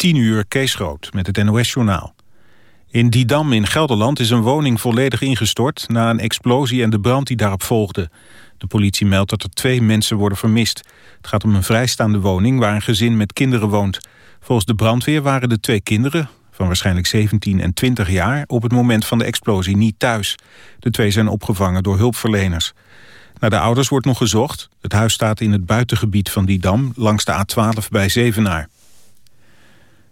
10 uur Kees Groot met het NOS-journaal. In Didam in Gelderland is een woning volledig ingestort... na een explosie en de brand die daarop volgde. De politie meldt dat er twee mensen worden vermist. Het gaat om een vrijstaande woning waar een gezin met kinderen woont. Volgens de brandweer waren de twee kinderen, van waarschijnlijk 17 en 20 jaar... op het moment van de explosie niet thuis. De twee zijn opgevangen door hulpverleners. Naar de ouders wordt nog gezocht. Het huis staat in het buitengebied van Didam, langs de A12 bij Zevenaar.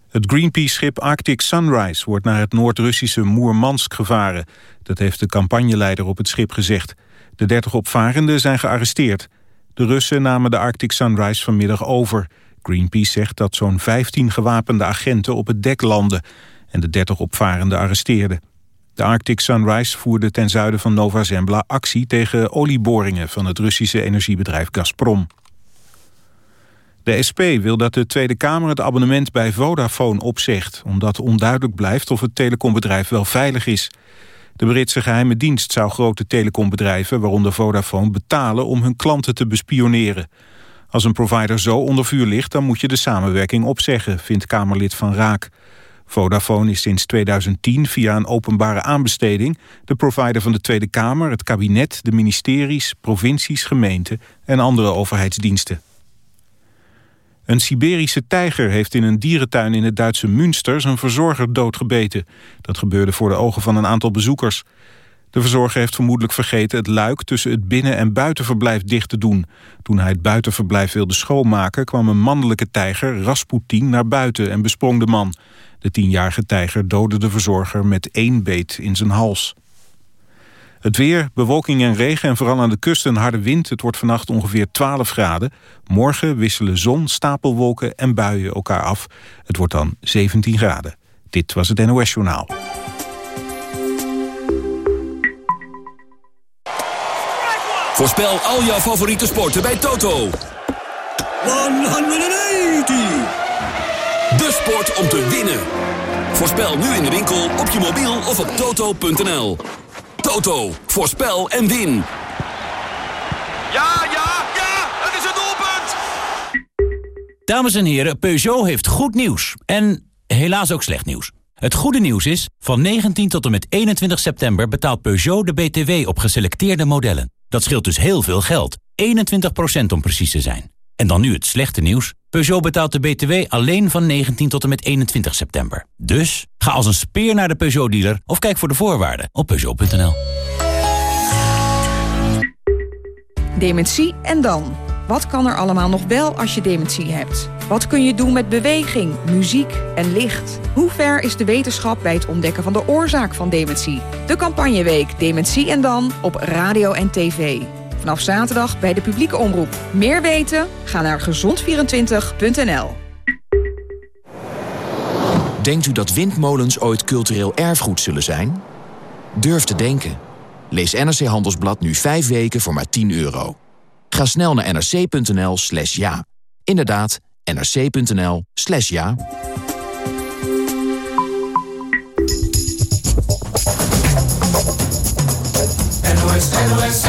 Het Greenpeace-schip Arctic Sunrise wordt naar het Noord-Russische Moermansk gevaren. Dat heeft de campagneleider op het schip gezegd. De 30 opvarenden zijn gearresteerd. De Russen namen de Arctic Sunrise vanmiddag over. Greenpeace zegt dat zo'n 15 gewapende agenten op het dek landen... en de 30 opvarenden arresteerden. De Arctic Sunrise voerde ten zuiden van Nova Zembla actie tegen olieboringen van het Russische energiebedrijf Gazprom. De SP wil dat de Tweede Kamer het abonnement bij Vodafone opzegt... omdat onduidelijk blijft of het telecombedrijf wel veilig is. De Britse geheime dienst zou grote telecombedrijven, waaronder Vodafone... betalen om hun klanten te bespioneren. Als een provider zo onder vuur ligt, dan moet je de samenwerking opzeggen... vindt Kamerlid Van Raak. Vodafone is sinds 2010 via een openbare aanbesteding... de provider van de Tweede Kamer, het kabinet, de ministeries... provincies, gemeenten en andere overheidsdiensten. Een Siberische tijger heeft in een dierentuin in het Duitse Münster zijn verzorger doodgebeten. Dat gebeurde voor de ogen van een aantal bezoekers. De verzorger heeft vermoedelijk vergeten het luik tussen het binnen- en buitenverblijf dicht te doen. Toen hij het buitenverblijf wilde schoonmaken kwam een mannelijke tijger, Rasputin, naar buiten en besprong de man. De tienjarige tijger doodde de verzorger met één beet in zijn hals. Het weer, bewolking en regen en vooral aan de kust een harde wind. Het wordt vannacht ongeveer 12 graden. Morgen wisselen zon, stapelwolken en buien elkaar af. Het wordt dan 17 graden. Dit was het NOS Journaal. Voorspel al jouw favoriete sporten bij Toto. 180! De sport om te winnen. Voorspel nu in de winkel, op je mobiel of op toto.nl. Toto, voorspel en win. Ja, ja, ja, het is het doelpunt! Dames en heren, Peugeot heeft goed nieuws. En helaas ook slecht nieuws. Het goede nieuws is, van 19 tot en met 21 september betaalt Peugeot de BTW op geselecteerde modellen. Dat scheelt dus heel veel geld. 21% om precies te zijn. En dan nu het slechte nieuws. Peugeot betaalt de BTW alleen van 19 tot en met 21 september. Dus ga als een speer naar de Peugeot-dealer of kijk voor de voorwaarden op Peugeot.nl. Dementie en dan? Wat kan er allemaal nog wel als je dementie hebt? Wat kun je doen met beweging, muziek en licht? Hoe ver is de wetenschap bij het ontdekken van de oorzaak van dementie? De campagneweek Dementie en dan op radio en tv. Vanaf zaterdag bij de publieke omroep. Meer weten? Ga naar gezond24.nl. Denkt u dat windmolens ooit cultureel erfgoed zullen zijn? Durf te denken. Lees NRC Handelsblad nu 5 weken voor maar 10 euro. Ga snel naar nrc.nl slash ja. Inderdaad, nrc.nl slash ja. NOS, NOS, NOS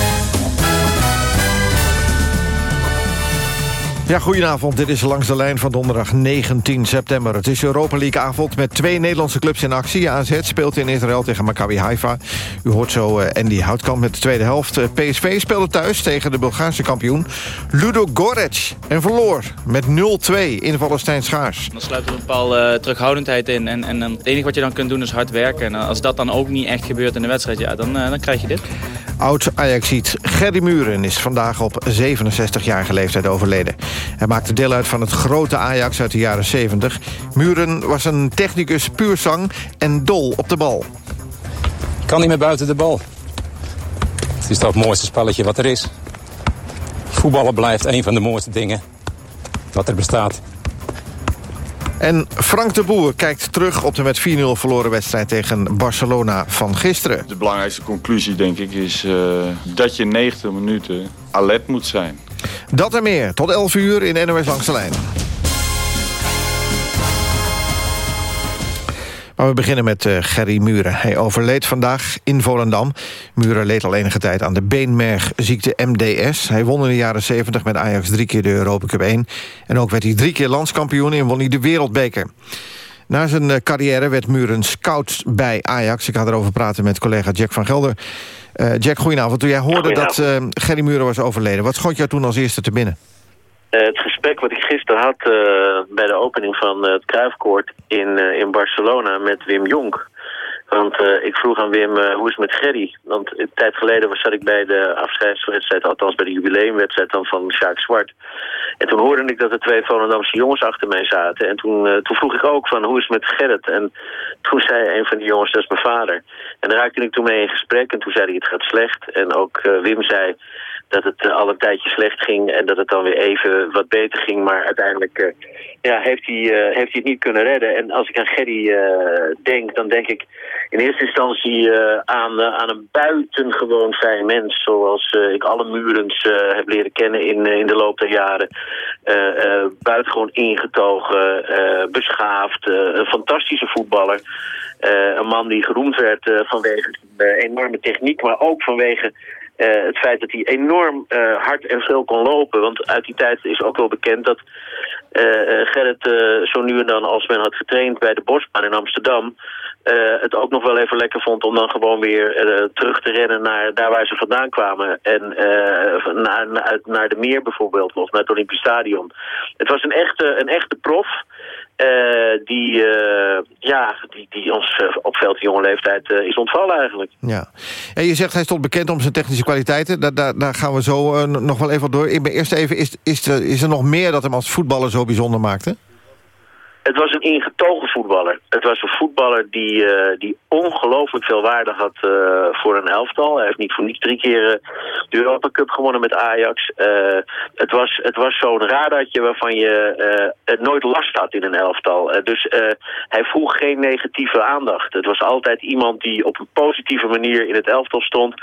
Ja, goedenavond. Dit is Langs de Lijn van donderdag 19 september. Het is Europa League avond met twee Nederlandse clubs in actie. AZ speelt in Israël tegen Maccabi Haifa. U hoort zo eh, Andy Houtkamp met de tweede helft. Eh, PSV speelde thuis tegen de Bulgaarse kampioen Ludo Gorec. En verloor met 0-2 invaller Stijn Schaars. Dan sluit er een bepaalde eh, terughoudendheid in. En, en het enige wat je dan kunt doen is hard werken. En als dat dan ook niet echt gebeurt in de wedstrijd, ja, dan, dan krijg je dit. Oud-Ajaxiet Gerry Muren is vandaag op 67-jarige leeftijd overleden. Hij maakte deel uit van het grote Ajax uit de jaren 70. Muren was een technicus puur zang en dol op de bal. Ik kan niet meer buiten de bal. Het is toch het mooiste spelletje wat er is. Voetballen blijft een van de mooiste dingen wat er bestaat. En Frank de Boer kijkt terug op de met 4-0 verloren wedstrijd tegen Barcelona van gisteren. De belangrijkste conclusie denk ik is uh, dat je 90 minuten alert moet zijn. Dat en meer, tot 11 uur in NOS Langs de Lijn. Maar we beginnen met uh, Gerry Muren. Hij overleed vandaag in Volendam. Muren leed al enige tijd aan de beenmergziekte MDS. Hij won in de jaren 70 met Ajax drie keer de Europa Cup 1. En ook werd hij drie keer landskampioen en won hij de Wereldbeker. Na zijn uh, carrière werd Muren scout bij Ajax. Ik ga erover praten met collega Jack van Gelder. Uh, Jack, goedenavond. Toen jij hoorde dat uh, Gerry Muren was overleden... wat schot jou toen als eerste te binnen? Uh, het gesprek wat ik gisteren had bij de opening van het Kruifkoord in, in Barcelona met Wim Jonk. Want ik vroeg aan Wim, hoe is het met Gerry? Want een tijd geleden was, zat ik bij de afscheidswedstrijd, althans bij de jubileumwedstrijd dan van Sjaak Zwart. En toen hoorde ik dat er twee Volendamse jongens achter mij zaten. En toen, uh, toen vroeg ik ook van hoe is het met Gerrit? En toen zei een van die jongens, dat is mijn vader. En daar raakte ik toen mee in gesprek en toen zei hij het gaat slecht. En ook uh, Wim zei dat het uh, al een tijdje slecht ging en dat het dan weer even wat beter ging. Maar uiteindelijk ja, heeft, hij, heeft hij het niet kunnen redden. En als ik aan Gerry denk, dan denk ik in eerste instantie aan, aan een buitengewoon fijn mens. Zoals ik alle Murens heb leren kennen in, in de loop der jaren. Buitengewoon ingetogen, beschaafd, een fantastische voetballer. een man die geroemd werd vanwege enorme techniek, maar ook vanwege het feit dat hij enorm hard en veel kon lopen. Want uit die tijd is ook wel bekend dat Gerrit zo nu en dan, als men had getraind bij de Bosbaan in Amsterdam... Uh, het ook nog wel even lekker vond om dan gewoon weer uh, terug te rennen naar daar waar ze vandaan kwamen. En uh, naar, de meer bijvoorbeeld, of naar het Olympisch Stadion. Het was een echte, een echte prof. die, ja, die, die ons op veel te jonge leeftijd is ontvallen eigenlijk. Ja. En je zegt hij stond bekend om zijn technische kwaliteiten. Daar, daar, daar gaan we zo nog wel even door. Ik ben eerst even, is, is, er, is er nog meer dat hem als voetballer zo bijzonder maakte? Het was een ingetogen voetballer. Het was een voetballer die, uh, die ongelooflijk veel waarde had uh, voor een elftal. Hij heeft niet voor niets drie keer uh, de Europa Cup gewonnen met Ajax. het was, het was zo'n radartje waarvan je het nooit last had in een elftal. dus hij vroeg geen negatieve aandacht. Het was altijd iemand die op een positieve manier in het elftal stond.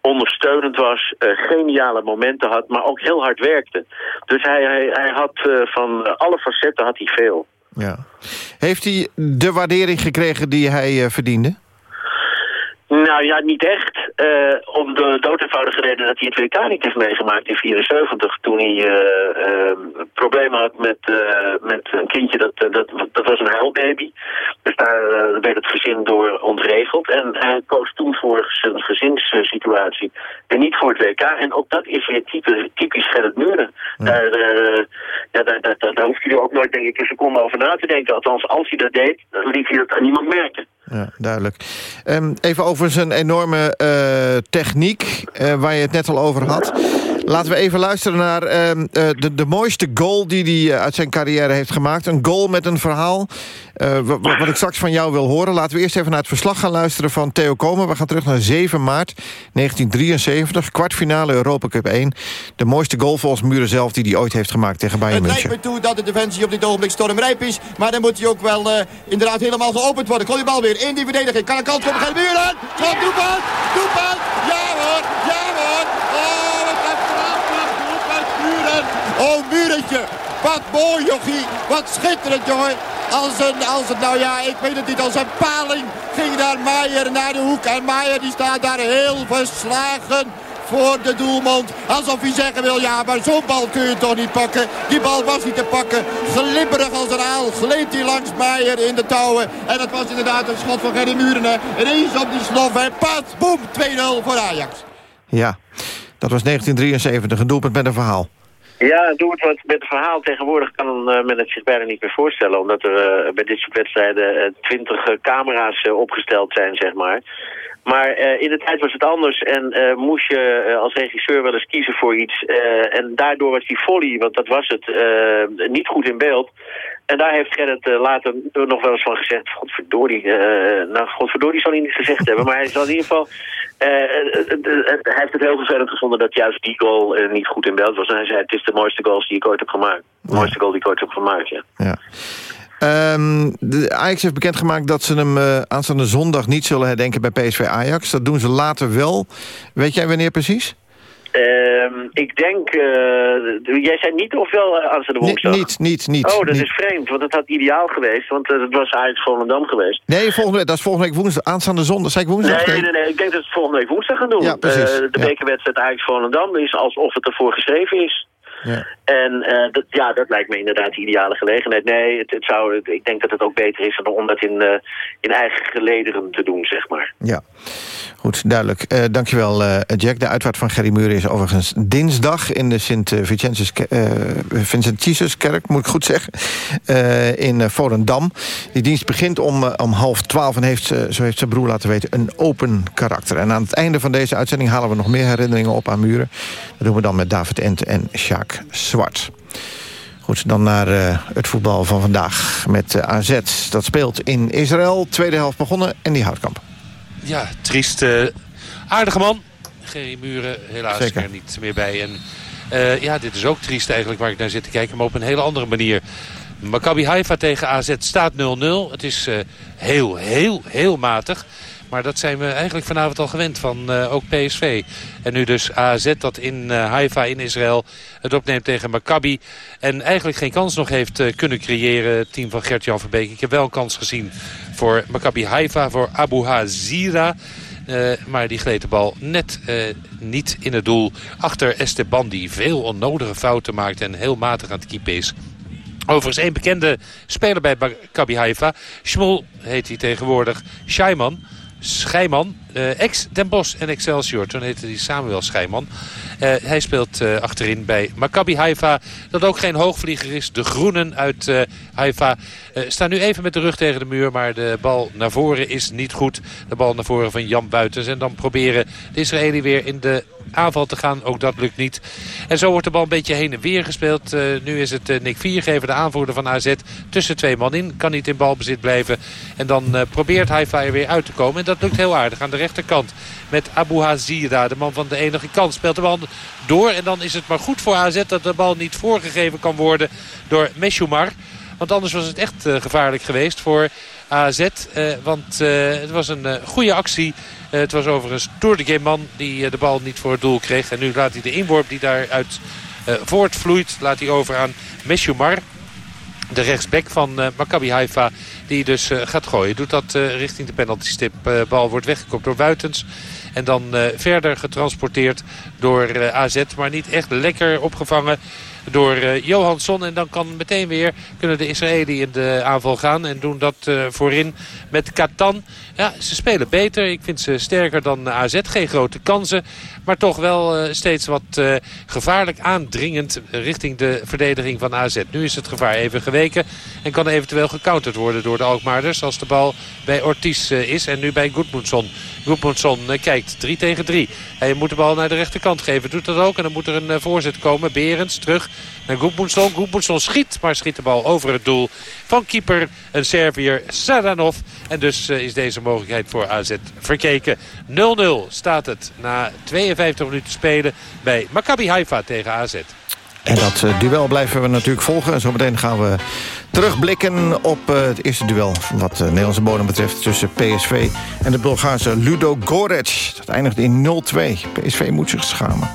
Ondersteunend was, geniale momenten had, maar ook heel hard werkte. Dus hij, hij, hij had van alle facetten had hij veel. Ja. Heeft hij de waardering gekregen die hij uh, verdiende? Nou ja, niet echt. Uh, om de doodeenvoudige reden dat hij het WK niet heeft meegemaakt in 74. Toen hij uh, uh, problemen had met, met een kindje, dat, dat, dat was een huilbaby. Dus daar werd het gezin door ontregeld. En hij koos toen voor zijn gezinssituatie en niet voor het WK. En ook dat is weer typisch, typisch Gerrit Muren. Ja. Daar, ja, daar, daar, daar, hoeft hij ook nooit denk ik een seconde over na te denken. Althans, als hij dat deed, dan liet hij dat aan niemand merken. Ja, duidelijk. Um, even over zijn enorme uh, techniek, uh, waar je het net al over had. Laten we even luisteren naar uh, de, de mooiste goal die hij uit zijn carrière heeft gemaakt. Een goal met een verhaal, wat, wat ik straks van jou wil horen. Laten we eerst even naar het verslag gaan luisteren van Theo Komen. We gaan terug naar 7 maart 1973, kwartfinale Europa Cup 1. De mooiste goal volgens Muren zelf die hij ooit heeft gemaakt tegen Bayern München. Het lijkt me toe dat de defensie op dit ogenblik stormrijp is. Maar dan moet hij ook wel inderdaad helemaal geopend worden. Gooi die bal weer in die verdediging. Kan een kans komen, geen muren. Schot, doelpunt, doelpunt. Ja hoor, ja hoor. Oh, wat een prachtig doelpunt, muren. Oh, murentje. Wat mooi, jochie. Wat schitterend, jongen. Als een, als nou ja, ik weet het niet, als een paling ging daar Maier naar de hoek. En Maier die staat daar heel verslagen voor de doelmond. Alsof hij zeggen wil, ja, maar zo'n bal kun je toch niet pakken. Die bal was niet te pakken. Glibberig als een aal gleed hij langs Meijer in de touwen. En dat was inderdaad een schot van Gerry Muren. Ineens op die slof en pas, boem, 2-0 voor Ajax. Ja, dat was 1973, een doelpunt met een verhaal. Ja, doe het wat met het verhaal. Tegenwoordig kan uh, men het zich bijna niet meer voorstellen. Omdat er uh, bij dit soort wedstrijden twintig uh, camera's opgesteld zijn, zeg maar. Maar in de tijd was het anders en moest je als regisseur wel eens kiezen voor iets. en daardoor was die volley, want dat was het, niet goed in beeld. En daar heeft Gerrit later nog wel eens van gezegd... Godverdorie, nou godverdorie zal hij niet gezegd hebben... maar hij zal in ieder geval... hij heeft het heel vervelend gevonden dat juist die goal niet goed in beeld was. En hij zei, het is de mooiste goals die ik ooit heb gemaakt. De mooiste goal die ik ooit heb gemaakt, ja. ja. Um, de Ajax heeft bekendgemaakt dat ze hem aanstaande zondag niet zullen herdenken bij PSV Ajax. Dat doen ze later wel. Weet jij wanneer precies? Ehm, ik denk, eh, jij zei niet of wel uh, aanstaande woensdag? Niet, niet, niet. Oh, dat niet. is vreemd, want het had ideaal geweest, want uh, het was uit Volendam geweest. Nee, volgende week, dat is volgende week woensdag, aanstaande zondag. Zei ik woensdag? Nee, nee, nee, ik denk dat het volgende week woensdag gaan doen. Ja, precies. de ja. bekerwedstrijd uit Volendam is alsof het ervoor geschreven is. Ja. En uh, dat, ja, dat lijkt me inderdaad de ideale gelegenheid. Nee, het, het zou, ik denk dat het ook beter is om dat in, uh, in eigen gelederen te doen, zeg maar. Ja, goed, duidelijk. Uh, dankjewel, Jack. De uitvaart van Gerry Muren is overigens dinsdag... in de Sint-Vincentiuskerk, moet ik goed zeggen, in Volendam. Die dienst begint om, om half twaalf en heeft, zo heeft zijn broer laten weten... een open karakter. En aan het einde van deze uitzending halen we nog meer herinneringen op aan Muren. Dat doen we dan met David Ent en Sjaak Zwart. Goed, dan naar uh, het voetbal van vandaag met uh, AZ. Dat speelt in Israël. Tweede helft begonnen en die houtkamp. Ja, triest. Uh, aardige man. Gerry Muren helaas Zeker. er niet meer bij. En ja, dit is ook triest eigenlijk waar ik naar zit te kijken. Maar op een hele andere manier. Maccabi Haifa tegen AZ staat 0-0. Het is heel, heel, heel matig. Maar dat zijn we eigenlijk vanavond al gewend van uh, ook PSV. En nu dus AZ dat in uh, Haifa in Israël het opneemt tegen Maccabi. En eigenlijk geen kans nog heeft uh, kunnen creëren het team van Gert-Jan Verbeek. Ik heb wel kans gezien voor Maccabi Haifa, voor Abu Hazira. Maar die gleed de bal net niet in het doel. Achter Esteban die veel onnodige fouten maakt en heel matig aan het keepen is. Overigens één bekende speler bij Maccabi Haifa. Schmol heet hij tegenwoordig. Scheiman. Schijman, uh, ex-Den Bosch en Excelsior. Toen heette hij Samuel Schijman. Uh, hij speelt uh, achterin bij Maccabi Haifa. Dat ook geen hoogvlieger is. De Groenen uit Haifa staan nu even met de rug tegen de muur. Maar de bal naar voren is niet goed. De bal naar voren van Jan Buitens. En dan proberen de Israëli weer in de aanval te gaan. Ook dat lukt niet. En zo wordt de bal een beetje heen en weer gespeeld. Uh, nu is het uh, Nick Viergever, de aanvoerder van AZ, tussen twee man in. Kan niet in balbezit blijven. En dan uh, probeert Haifa er weer uit te komen. En dat lukt heel aardig aan de rechterkant. Met Abu Hazira, de man van de enige kant. Speelt de bal door. En dan is het maar goed voor AZ dat de bal niet voorgegeven kan worden door Meshumar. Want anders was het echt gevaarlijk geweest voor AZ. want het was een goede actie het was overigens door de man die uh, de bal niet voor het doel kreeg. En nu laat hij de inworp die daaruit uh, voortvloeit, laat hij over aan Meshumar. De rechtsback van Maccabi Haifa die dus gaat gooien. Doet dat richting de penaltystip. bal wordt weggekopt door Buitens. En dan verder getransporteerd door AZ. Maar niet echt lekker opgevangen door Johansson. En dan kan meteen weer kunnen de Israëli in de aanval gaan. En doen dat voorin met Katan. Ja, ze spelen beter. Ik vind ze sterker dan AZ. Geen grote kansen. Maar toch wel uh, steeds wat gevaarlijk aandringend richting de verdediging van AZ. Nu is het gevaar even geweken. En kan eventueel gecounterd worden door de Alkmaarders. Als de bal bij Ortiz is. En nu bij Goedmundsson. Goedmundsson kijkt 3 tegen 3. Hij moet de bal naar de rechterkant geven. Doet dat ook. En dan moet er een voorzet komen. Berends terug naar Goedmundsson. Goedmundsson schiet, maar schiet de bal over het doel van keeper, een Serviër, Sadanov. En dus uh, is deze mogelijkheid voor AZ verkeken. 0-0 staat het na 52 minuten spelen bij Maccabi Haifa tegen AZ. En dat uh, duel blijven we natuurlijk volgen. En zometeen gaan we terugblikken op uh, het eerste duel... wat de Nederlandse bodem betreft tussen PSV en de Bulgaarse Ludo Gorec. Dat eindigt in 0-2. PSV moet zich schamen.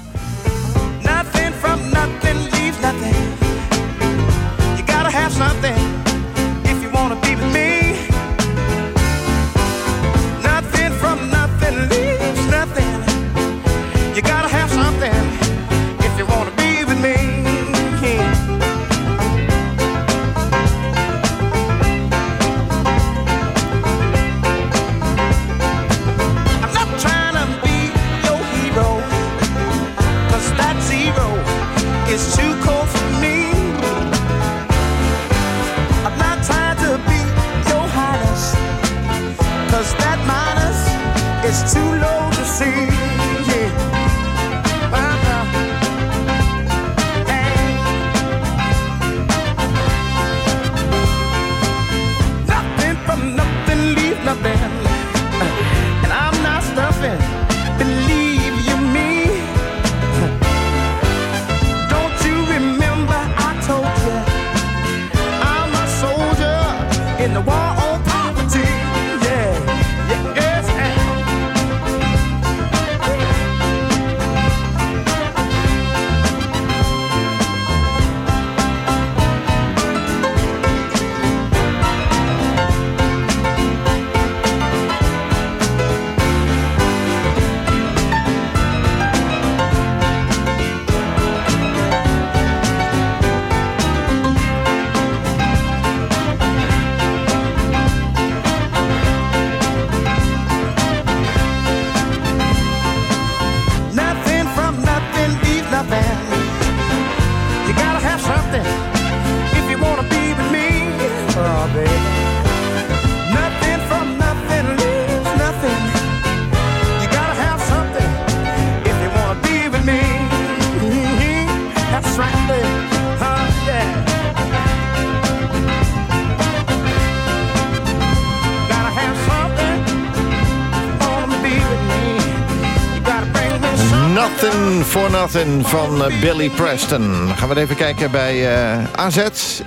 For Nothing van eh, Billy Preston. Gaan we even kijken bij uh, AZ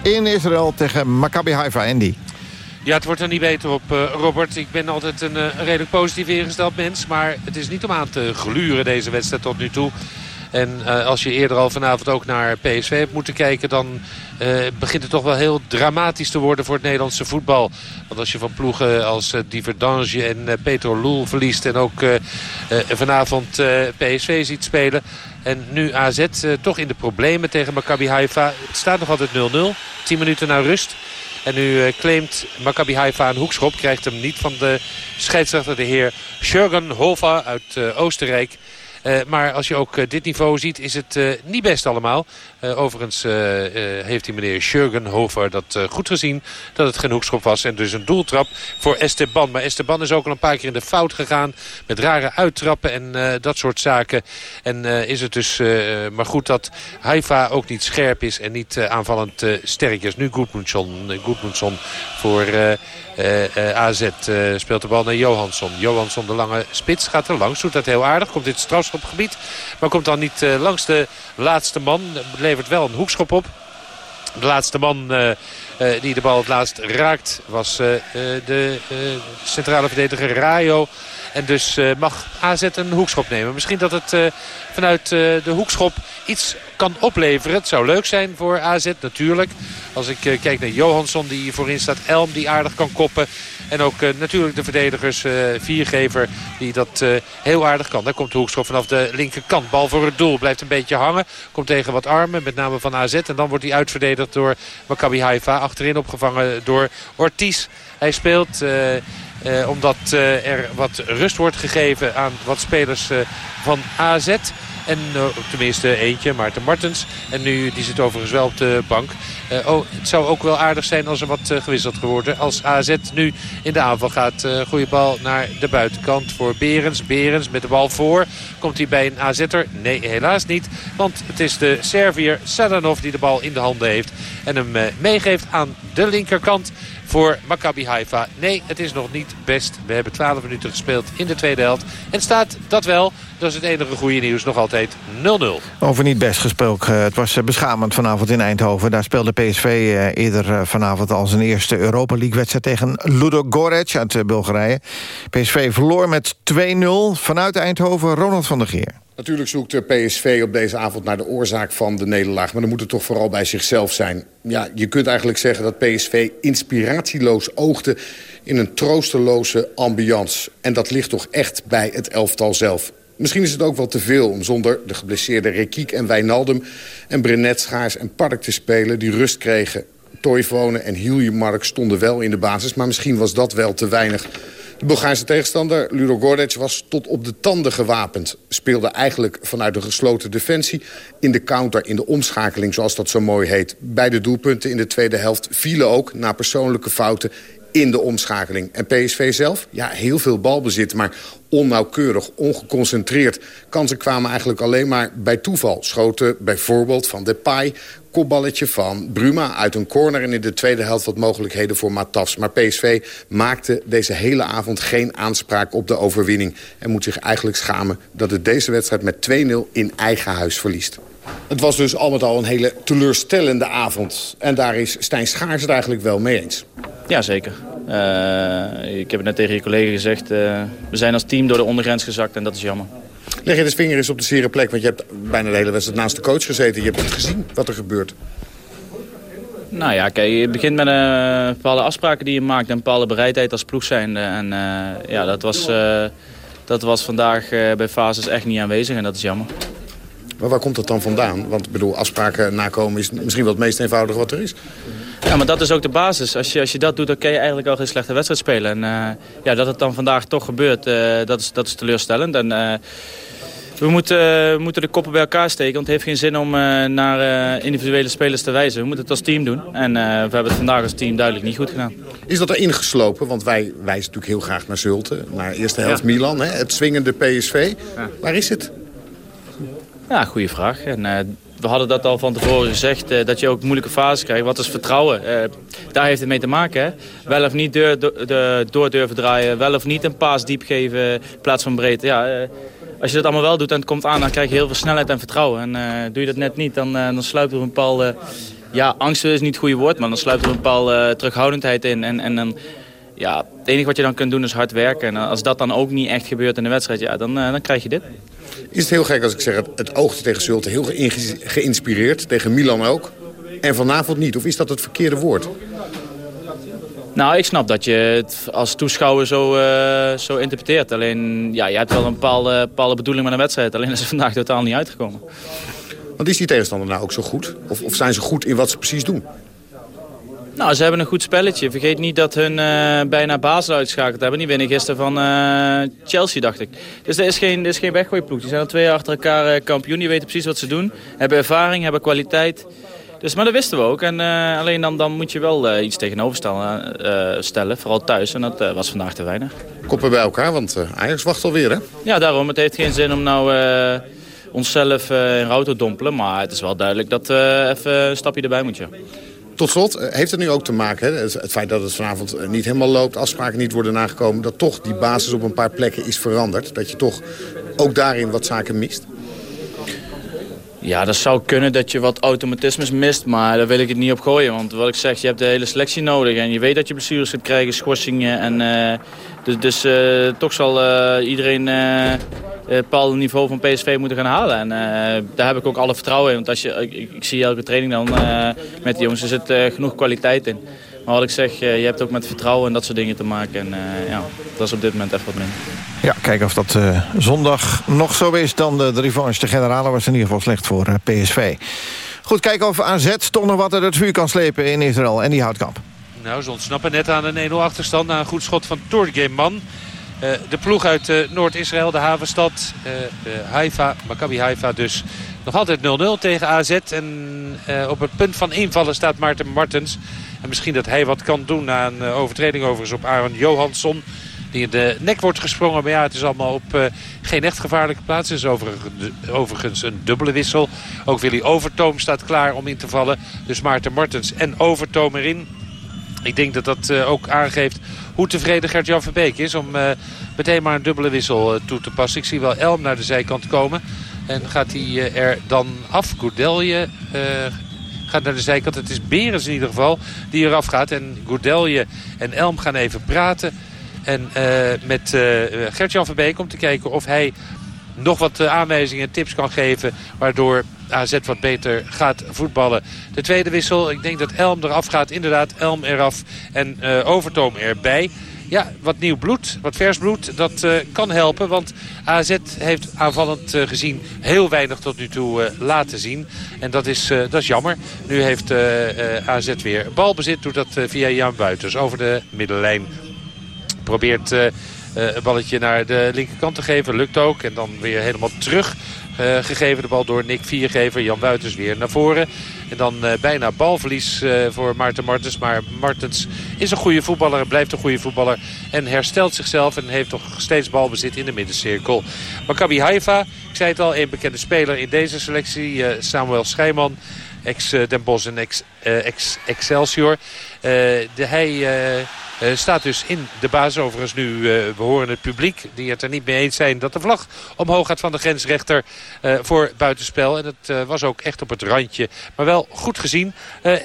in Israël tegen Maccabi Haifa. Andy. Ja, het wordt er niet beter op, uh, Robert. Ik ben altijd een, redelijk positief ingesteld mens. Maar het is niet om aan te gluren deze wedstrijd tot nu toe. En als je eerder al vanavond ook naar PSV hebt moeten kijken... dan uh, begint het toch wel heel dramatisch te worden voor het Nederlandse voetbal. Want als je van ploegen als uh, Diverdange en uh, Petro Loel verliest... en ook vanavond PSV ziet spelen... en nu AZ toch in de problemen tegen Maccabi Haifa. Het staat nog altijd 0-0. 10 minuten naar rust. En nu claimt Maccabi Haifa een hoekschop. Krijgt hem niet van de scheidsrechter, de heer Jürgen Hova uit Oostenrijk... Uh, maar als je ook uh, dit niveau ziet is het uh, niet best allemaal. overigens heeft die meneer Schurgenhofer dat goed gezien. Dat het geen hoekschop was. En dus een doeltrap voor Esteban. Maar Esteban is ook al een paar keer in de fout gegaan. Met rare uittrappen en dat soort zaken. En is het dus maar goed dat Haifa ook niet scherp is. En niet aanvallend sterk is. Nu Goedmundsson, voor... AZ speelt de bal naar Johansson. Johansson, de lange spits, gaat er langs. Doet dat heel aardig. Komt in het strafschopgebied. Maar komt dan niet langs de laatste man. Levert wel een hoekschop op. De laatste man die de bal het laatst raakt was de centrale verdediger Rayo. En dus uh, mag AZ een hoekschop nemen. Misschien dat het uh, vanuit uh, de hoekschop iets kan opleveren. Het zou leuk zijn voor AZ natuurlijk. Als ik kijk naar Johansson die voorin staat. Elm die aardig kan koppen. En ook natuurlijk de verdedigers Viergever die dat heel aardig kan. Daar komt de hoekschop vanaf de linkerkant. Bal voor het doel. Blijft een beetje hangen. Komt tegen wat armen. Met name van AZ. En dan wordt hij uitverdedigd door Maccabi Haifa. Achterin opgevangen door Ortiz. Hij speelt... Uh, omdat uh, er wat rust wordt gegeven aan wat spelers uh, van AZ. En tenminste eentje, Maarten Martens. En nu, die zit overigens wel op de bank. oh, het zou ook wel aardig zijn als er wat gewisseld geworden. Als AZ nu in de aanval gaat. goede bal naar de buitenkant voor Berens. Berens met de bal voor. Komt hij bij een AZ'er? Nee, helaas niet. Want het is de Servier Sadanov die de bal in de handen heeft. En hem meegeeft aan de linkerkant voor Maccabi Haifa. Nee, het is nog niet best. We hebben 12 minuten gespeeld in de tweede helft. En staat dat wel. Dat is het enige goede nieuws. Nog altijd 0-0. Over niet best gesproken. Het was beschamend vanavond in Eindhoven. Daar speelde PSV eerder vanavond al zijn eerste Europa League wedstrijd tegen Ludo uit Bulgarije. PSV verloor met 2-0 vanuit Eindhoven. Ronald van der Geer. Natuurlijk zoekt de PSV op deze avond naar de oorzaak van de nederlaag. Maar dan moet het toch vooral bij zichzelf zijn. Ja, je kunt eigenlijk zeggen dat PSV inspiratieloos oogde... in een troosteloze ambiance. En dat ligt toch echt bij het elftal zelf. Misschien is het ook wel te veel om zonder de geblesseerde Rekiek en Wijnaldum... en Brenet, Schaars en Park te spelen die rust kregen. Toivonen en Hiljemark stonden wel in de basis... maar misschien was dat wel te weinig de Bulgaarse tegenstander, Ludo Gorec, was tot op de tanden gewapend. Speelde eigenlijk vanuit een gesloten defensie. In de counter, in de omschakeling, zoals dat zo mooi heet. Beide doelpunten in de tweede helft vielen ook na persoonlijke fouten in de omschakeling. En PSV zelf? Ja, heel veel balbezit, maar onnauwkeurig, ongeconcentreerd. Kansen kwamen eigenlijk alleen maar bij toeval. Schoten bijvoorbeeld van Depay, kopballetje van Bruma uit een corner... en in de tweede helft wat mogelijkheden voor Matafs. Maar PSV maakte deze hele avond geen aanspraak op de overwinning... en moet zich eigenlijk schamen dat het deze wedstrijd met 2-0 in eigen huis verliest. Het was dus al met al een hele teleurstellende avond. En daar is Stijn Schaars het eigenlijk wel mee eens. Ja, zeker. Uh, ik heb het net tegen je collega gezegd. Uh, we zijn als team door de ondergrens gezakt en dat is jammer. Leg je de vinger eens op de zere plek, want je hebt bijna de hele wedstrijd naast de coach gezeten. Je hebt het gezien wat er gebeurt. Nou ja, kijk, je begint met uh, bepaalde afspraken die je maakt en een bepaalde bereidheid als ploeg zijn. En ja, dat was, dat was vandaag bij fases echt niet aanwezig en dat is jammer. Maar waar komt dat dan vandaan? Want ik bedoel, afspraken nakomen is misschien wel het meest eenvoudige wat er is. Ja, maar dat is ook de basis. Als je, als je dat doet, dan kun je eigenlijk al geen slechte wedstrijd spelen. En ja, dat het dan vandaag toch gebeurt, dat, is, dat is teleurstellend. En, we moeten, we moeten de koppen bij elkaar steken, want het heeft geen zin om naar individuele spelers te wijzen. We moeten het als team doen. En we hebben het vandaag als team duidelijk niet goed gedaan. Is dat erin geslopen? Want wij wijzen natuurlijk heel graag naar Zulte, naar eerste helft Milan. Hè? Het swingende PSV. Ja. Waar is het? Ja, goede vraag. En, we hadden dat al van tevoren gezegd, eh, dat je ook moeilijke fases krijgt. Wat is vertrouwen? Eh, daar heeft het mee te maken. Hè? Wel of niet deur, de, door durven draaien, wel of niet een paas diep geven in plaats van breed. Ja, eh, als je dat allemaal wel doet en het komt aan, dan krijg je heel veel snelheid en vertrouwen. En doe je dat net niet, dan, dan sluipt er een bepaalde... Ja, angst is niet het goede woord, maar dan sluipt er een bepaalde terughoudendheid in. En, en dan, ja, het enige wat je dan kunt doen is hard werken. En als dat dan ook niet echt gebeurt in de wedstrijd, ja, dan, dan krijg je dit. Is het heel gek als ik zeg, het, het oogde tegen Zulte heel geïnspireerd. Tegen Milan ook. En vanavond niet. Of is dat het verkeerde woord? Nou, ik snap dat je het als toeschouwer zo, uh, zo interpreteert. Alleen, ja, je hebt wel een bepaalde, bepaalde bedoeling met een wedstrijd. Alleen is het vandaag totaal niet uitgekomen. Want is die tegenstander nou ook zo goed? Of, of zijn ze goed in wat ze precies doen? Nou, ze hebben een goed spelletje. Vergeet niet dat hun uh, bijna basis uitschakeld hebben. Die winnen gisteren van uh, Chelsea, dacht ik. Dus er is geen, er is geen weggooiploeg. Die zijn al twee jaar achter elkaar uh, kampioen. Die weten precies wat ze doen. Hebben ervaring, hebben kwaliteit. Dus, maar dat wisten we ook. En alleen dan, dan moet je wel iets tegenover stellen, stellen. Vooral thuis. En dat was vandaag te weinig. Koppen bij elkaar, want Ajax wacht alweer, hè? Ja, daarom. Het heeft geen zin om nou onszelf in rouw te dompelen. Maar het is wel duidelijk dat we even een stapje erbij moeten. Tot slot, eh, heeft het nu ook te maken, het feit dat het vanavond eh, niet helemaal loopt... afspraken niet worden nagekomen, dat toch die basis op een paar plekken is veranderd? Dat je toch ook daarin wat zaken mist? Ja, dat zou kunnen dat je wat automatismes mist, maar daar wil ik het niet op gooien. Want wat ik zeg, je hebt de hele selectie nodig en je weet dat je blessures gaat krijgen, schorsingen. En, uh, dus dus uh, toch zal uh, iedereen een bepaald niveau van PSV moeten gaan halen. En daar heb ik ook alle vertrouwen in. Want als je, ik, ik zie elke training dan met die jongens, er zit genoeg kwaliteit in. Maar wat ik zeg, je hebt ook met vertrouwen en dat soort dingen te maken. En ja, dat is op dit moment echt wat minder. Ja, kijken of dat uh, zondag nog zo is. Dan de, de revanche. De generale was in ieder geval slecht voor uh, PSV. Goed, kijken of AZ toch nog wat uit het vuur kan slepen in Israël. En die houtkamp. Nou, ze ontsnappen net aan een 1-0 achterstand... na een goed schot van Torgeman. Uh, de ploeg uit Noord-Israël, de havenstad. Haifa, Maccabi Haifa dus. Nog altijd 0-0 tegen AZ. En op het punt van invallen staat Maarten Martens. En misschien dat hij wat kan doen na een overtreding overigens op Aaron Johansson die in de nek wordt gesprongen. Maar ja, het is allemaal op uh, geen echt gevaarlijke plaats. Het is overigens, een dubbele wissel. Ook Willy Overtoom staat klaar om in te vallen. Dus Maarten Martens en Overtoom erin. Ik denk dat dat uh, ook aangeeft hoe tevreden Gert-Jan Verbeek is... om meteen maar een dubbele wissel toe te passen. Ik zie wel Elm naar de zijkant komen. En gaat hij er dan af? Goudelje gaat naar de zijkant. Het is Berens in ieder geval die eraf gaat. En Goudelje en Elm gaan even praten. En uh, met uh, Gert-Jan Verbeek om te kijken of hij nog wat uh, aanwijzingen en tips kan geven... waardoor AZ wat beter gaat voetballen. De tweede wissel, ik denk dat Elm eraf gaat. Inderdaad, Elm eraf en Overtoom erbij. Ja, wat nieuw bloed, wat vers bloed, dat uh, kan helpen. Want AZ heeft aanvallend uh, gezien heel weinig tot nu toe uh, laten zien. En dat is, dat is jammer. Nu heeft AZ weer balbezit, doet dat via Jan Buiters over de middenlijn probeert uh, een balletje naar de linkerkant te geven. Lukt ook. En dan weer helemaal terug. Uh, gegeven de bal door Nick Viergever. Jan Buitens weer naar voren. En dan uh, bijna balverlies uh, voor Maarten Martens. Maar Martens is een goede voetballer en blijft een goede voetballer. En herstelt zichzelf en heeft toch steeds balbezit in de middencirkel. Maccabi Haifa, ik zei het al, een bekende speler in deze selectie. Samuel Schijman, ex-Den Bosch en ex-Excelsior. hij staat dus in de basis. Overigens nu, uh, we horen het publiek die het er niet mee eens zijn... dat de vlag omhoog gaat van de grensrechter uh, voor buitenspel. En dat was ook echt op het randje. Maar wel goed gezien.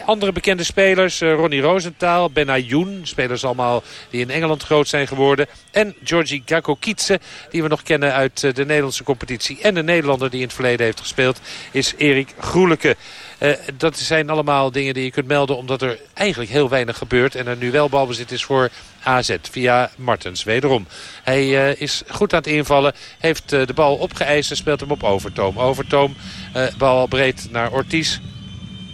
andere bekende spelers, Ronnie Rosenthal, Ben Ayoun. Spelers allemaal die in Engeland groot zijn geworden. En Georgi Gakokitse, die we nog kennen uit de Nederlandse competitie. En de Nederlander die in het verleden heeft gespeeld, is Erik Groeleke. Uh, dat zijn allemaal dingen die je kunt melden omdat er eigenlijk heel weinig gebeurt. En er nu wel balbezit is voor AZ via Martens. Wederom. Hij uh, is goed aan het invallen. Heeft uh, de bal opgeëist en speelt hem op Overtoom. Overtoom, bal breed naar Ortiz.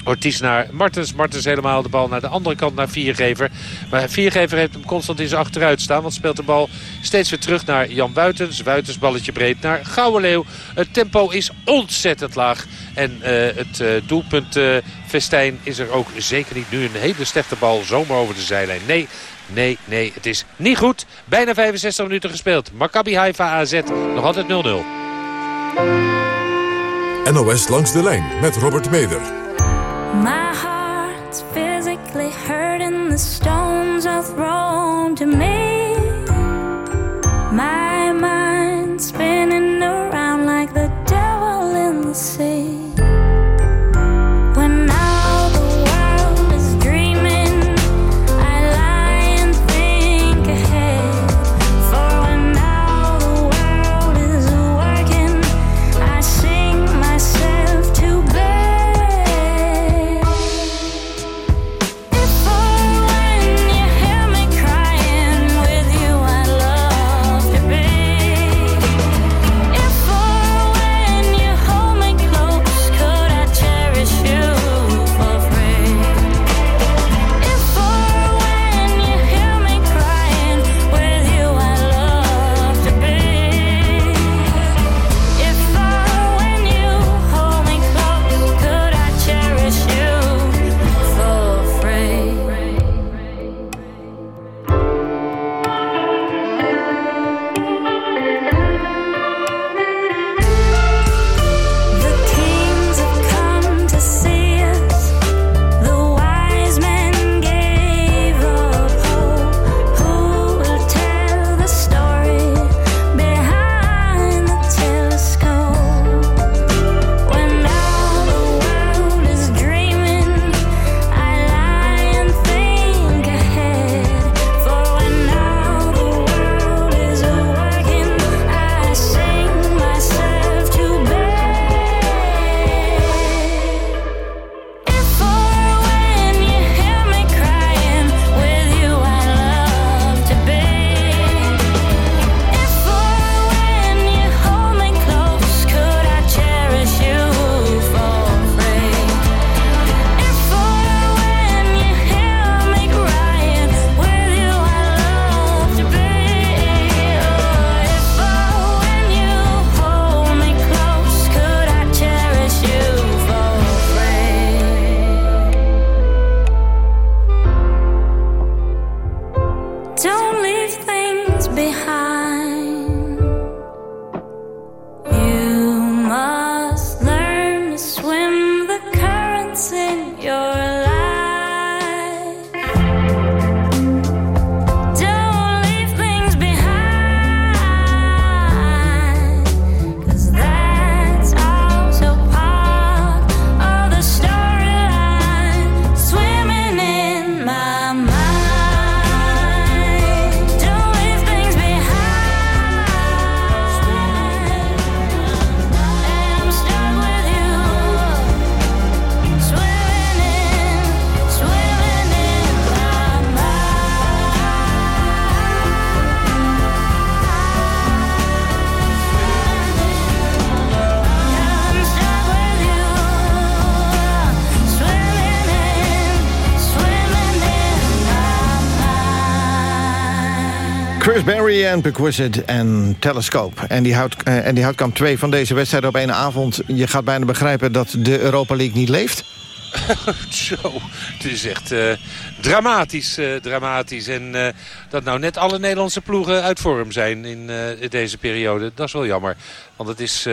Ortiz naar Martens. Martens helemaal de bal naar de andere kant naar Viergever. Maar Viergever heeft hem constant in zijn achteruit staan. Want speelt de bal steeds weer terug naar Jan Buitens. Buitens balletje breed naar Leeuw. Het tempo is ontzettend laag. En uh, het uh, doelpunt uh, Festijn is er ook zeker niet. Nu een hele slechte bal zomaar over de zijlijn. Nee, nee, nee. Het is niet goed. Bijna 65 minuten gespeeld. Maccabi Haifa AZ. Nog altijd 0-0. NOS langs de lijn met Robert Meder. My heart's physically hurting the stones are thrown to me. En Telescope. En die, hout, eh, en die houtkamp 2 van deze wedstrijd op één avond. Je gaat bijna begrijpen dat de Europa League niet leeft. Zo, het is echt eh, dramatisch, eh, dramatisch. En eh, dat nou net alle Nederlandse ploegen uit vorm zijn in deze periode. Dat is wel jammer. Want het is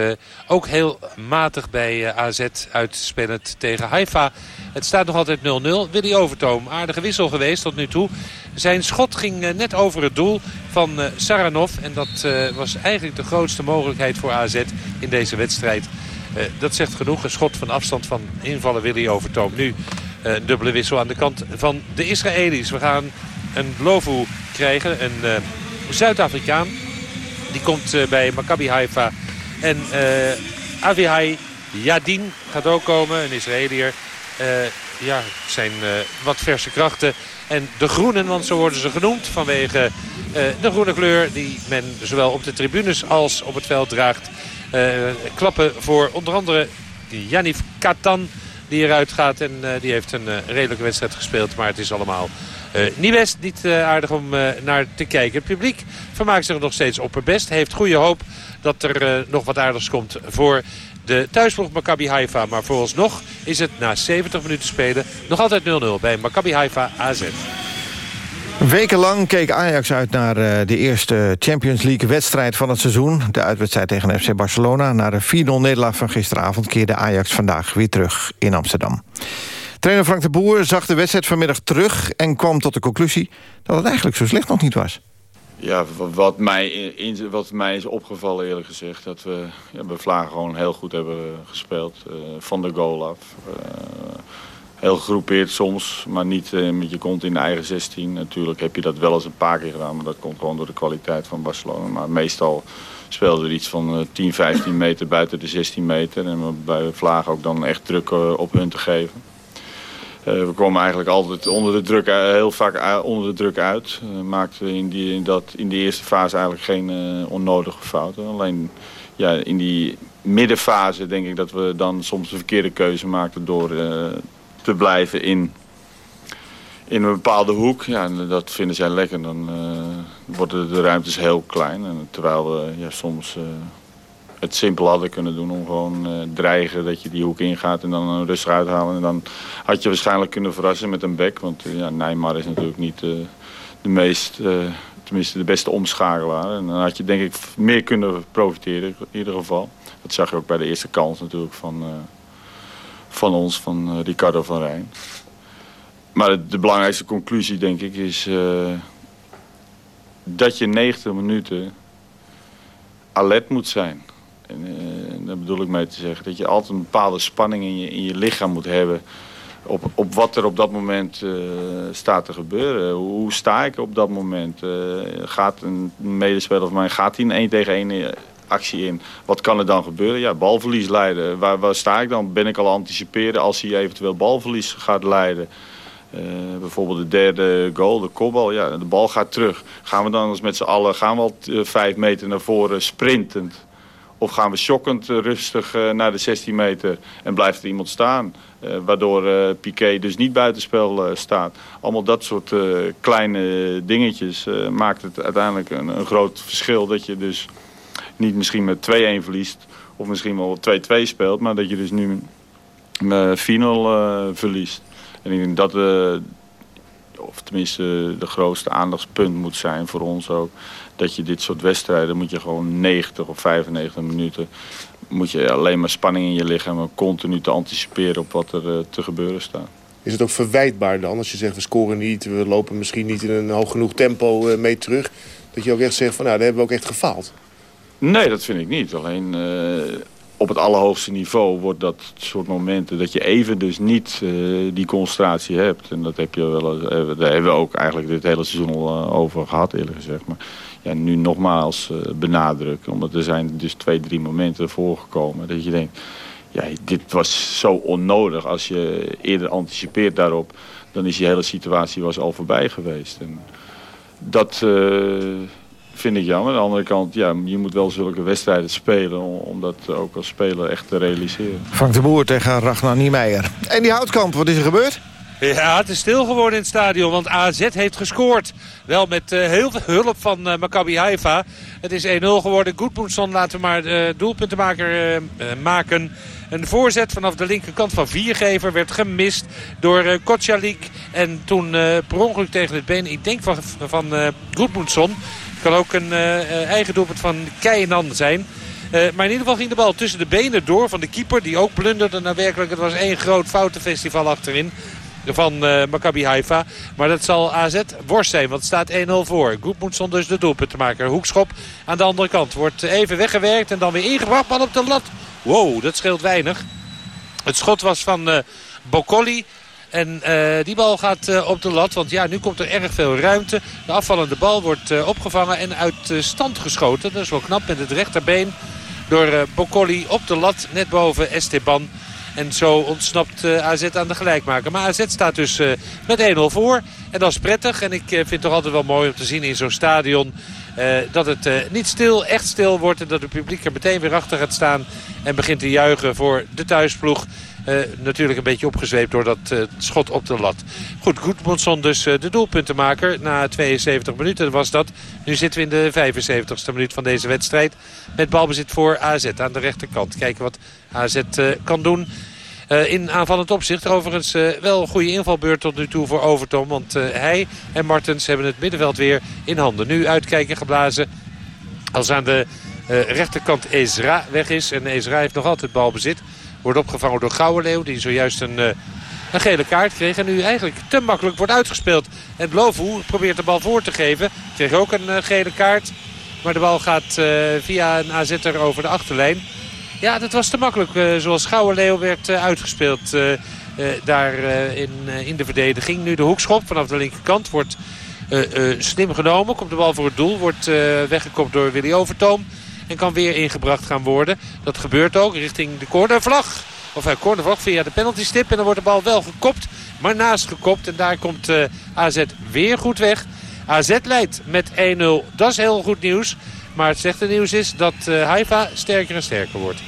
ook heel matig bij AZ uitspelend tegen Haifa. Het staat nog altijd 0-0. Willy Overtoom, aardige wissel geweest tot nu toe. Zijn schot ging net over het doel van Saranov. En dat was eigenlijk de grootste mogelijkheid voor AZ in deze wedstrijd. Eh, dat zegt genoeg. Een schot van afstand van invallen Willy Overtoom. Nu eh, een dubbele wissel aan de kant van de Israëli's. We gaan een Lovu krijgen. Een eh, Zuid-Afrikaan. Die komt bij Maccabi Haifa. En eh Avihai Yadin gaat ook komen. Een Israëliër. Eh, ja, zijn wat verse krachten. En de groenen, want zo worden ze genoemd vanwege de groene kleur die men zowel op de tribunes als op het veld draagt. Eh, klappen voor onder andere Janif Katan die eruit gaat. En eh, die heeft een eh, redelijke wedstrijd gespeeld. Maar het is allemaal eh, niet best, niet aardig om naar te kijken. Het publiek vermaakt zich nog steeds opperbest. Heeft goede hoop dat er nog wat aardigs komt voor de thuisploeg Maccabi Haifa. Maar vooralsnog is het na 70 minuten spelen nog altijd 0-0 bij Maccabi Haifa AZ. Wekenlang keek Ajax uit naar eh, de eerste Champions League-wedstrijd van het seizoen. De uitwedstrijd tegen FC Barcelona. Na de 4-0 nederlaag van gisteravond keerde Ajax vandaag weer terug in Amsterdam. Trainer Frank de Boer zag de wedstrijd vanmiddag terug... en kwam tot de conclusie dat het eigenlijk zo slecht nog niet was. Ja, wat mij, wat mij is opgevallen eerlijk gezegd... dat we ja, Vlagen gewoon heel goed hebben eh, gespeeld. eh, van de goal af. Eh, heel gegroepeerd soms, maar niet eh, met je kont in de eigen 16. Natuurlijk heb je dat wel eens een paar keer gedaan... maar dat komt gewoon door de kwaliteit van Barcelona. Maar meestal speelden we iets van eh, 10, 15 meter buiten de 16 meter. En bij Vlagen ook dan echt druk eh, op hun te geven. Eh, we kwamen eigenlijk altijd onder de druk, eh, heel vaak onder de druk uit. Maakten in, die, dat, in die eerste fase eigenlijk geen eh, onnodige fouten. Alleen ja, in die middenfase denk ik dat we dan soms de verkeerde keuze maakten door eh, te blijven in, in een bepaalde hoek. Ja, dat vinden zij lekker. Dan eh, worden de ruimtes heel klein. En terwijl we ja, soms eh, het simpel hadden kunnen doen om gewoon eh, dreigen dat je die hoek ingaat en dan rustig uithalen. En dan had je waarschijnlijk kunnen verrassen met een back. Want ja, Neymar is natuurlijk niet de meest, tenminste de beste omschakelaar. En dan had je denk ik meer kunnen profiteren in ieder geval. Dat zag je ook bij de eerste kans natuurlijk van, van ons, van eh, Ricardo van Rijn. Maar de, belangrijkste conclusie denk ik is eh, dat je 90 minuten alert moet zijn. En, eh, daar bedoel ik mee te zeggen dat je altijd een bepaalde spanning in je, in je lichaam moet hebben. Op, op wat er op dat moment staat te gebeuren. Hoe, sta ik op dat moment? Gaat een medespeler van mij gaat hij een 1 tegen 1 actie in? Wat kan er dan gebeuren? Ja, balverlies leiden. Waar, sta ik dan? Ben ik al anticiperen als hij eventueel balverlies gaat leiden? Eh, bijvoorbeeld de derde goal, de kopbal, ja, de bal gaat terug. Gaan we dan als met z'n allen, gaan we al eh, vijf meter naar voren sprintend? Of gaan we shockend eh, rustig naar de 16 meter en blijft er iemand staan? waardoor Piqué dus niet buitenspel staat. Allemaal dat soort kleine dingetjes maakt het uiteindelijk een, een groot verschil. Dat je dus niet misschien met 2-1 verliest of misschien wel 2-2 speelt. Maar dat je dus nu met 4-0 eh, verliest. En ik denk dat, of tenminste de grootste aandachtspunt moet zijn voor ons ook. Dat je dit soort wedstrijden moet je gewoon 90 of 95 minuten... moet je alleen maar spanning in je lichaam en continu te anticiperen op wat er eh, te gebeuren staat. Is het ook verwijtbaar dan, als je zegt we scoren niet... we lopen misschien niet in een hoog genoeg tempo eh, mee terug... dat je ook echt zegt van nou, daar hebben we ook echt gefaald? Nee, dat vind ik niet. Alleen eh, op het allerhoogste niveau wordt dat soort momenten... dat je even dus niet eh, die concentratie hebt. En dat heb je wel, eh, daar hebben we ook eigenlijk dit hele seizoen al over gehad eerlijk gezegd. Maar ja, nu nogmaals benadrukken. Omdat er zijn dus twee, drie momenten voorgekomen. Dat je denkt, ja, dit was zo onnodig. Als je eerder anticipeert daarop... dan is die hele situatie was al voorbij geweest. En dat... vind ik jammer. Aan de andere kant, ja, je moet wel zulke wedstrijden spelen... om, om dat ook als speler echt te realiseren. Frank de Boer tegen Ragnar Niemeyer. En die houtkamp, wat is er gebeurd? Ja, het is stil geworden in het stadion, want AZ heeft gescoord. Wel met eh, heel veel hulp van eh, Maccabi Haifa. Het is 1-0 geworden. Goedmoedson laten we maar de doelpuntenmaker maken. Een voorzet vanaf de linkerkant van Viergever werd gemist door eh Kotjalik. En toen eh, per ongeluk tegen het been, ik denk van, van eh Goedmoedson. Kan ook een eh, eh, eigen doelpunt van Keinan zijn. Eh, maar in ieder geval ging de bal tussen de benen door van de keeper. Die ook blunderde. Nou werkelijk, het was één groot foutenfestival achterin van Maccabi Haifa. Maar dat zal AZ worst zijn, want het staat 1-0 voor. Goedmoedson dus de doelpunt te maken. Hoekschop aan de andere kant. Wordt even weggewerkt en dan weer ingebracht. Man op de lat. Wow, dat scheelt weinig. Het schot was van eh Boccoli. En eh, die bal gaat eh, op de lat, want ja, nu komt er erg veel ruimte. De afvallende bal wordt eh, opgevangen en uit stand geschoten. Dat is wel knap met het rechterbeen door Boccoli op de lat, net boven Esteban. En zo ontsnapt AZ aan de gelijkmaker. Maar AZ staat dus met 1-0 voor. En dat is prettig. En ik vind het toch altijd wel mooi om te zien in zo'n stadion... dat het niet stil, echt stil wordt. En dat het publiek er meteen weer achter gaat staan. En begint te juichen voor de thuisploeg. Eh, natuurlijk een beetje opgezweept door dat eh, schot op de lat. Goed, Goedmondson dus eh, de doelpuntenmaker. Na 72 minuten was dat. Nu zitten we in de 75ste minuut van deze wedstrijd. Met balbezit voor AZ aan de rechterkant. Kijken wat AZ kan doen. In aanvallend opzicht. Overigens wel een goede invalbeurt tot nu toe voor Overton. Want hij en Martens hebben het middenveld weer in handen. Nu uitkijken geblazen als aan de rechterkant Ezra weg is. En Ezra heeft nog altijd balbezit. Wordt opgevangen door Gouwenleeuw. Die zojuist een, eh, een gele kaart kreeg. En nu eigenlijk te makkelijk wordt uitgespeeld. En Lovu probeert de bal voor te geven. Kreeg ook een eh, gele kaart. Maar de bal gaat eh, via een AZ'er over de achterlijn. Ja, dat was te makkelijk. zoals Gouwenleeuw werd uitgespeeld daar in, in de verdediging. Nu de hoekschop vanaf de linkerkant wordt slim genomen. Komt de bal voor het doel. Wordt weggekopt door Willy Overtoom. En kan weer ingebracht gaan worden. Dat gebeurt ook richting de cornervlag. Of uh, cornervlag via de penaltystip. En dan wordt de bal wel gekopt. Maar naast gekopt. En daar komt eh, AZ weer goed weg. AZ leidt met 1-0. Dat is heel goed nieuws. Maar het slechte nieuws is dat eh, Haifa sterker en sterker wordt.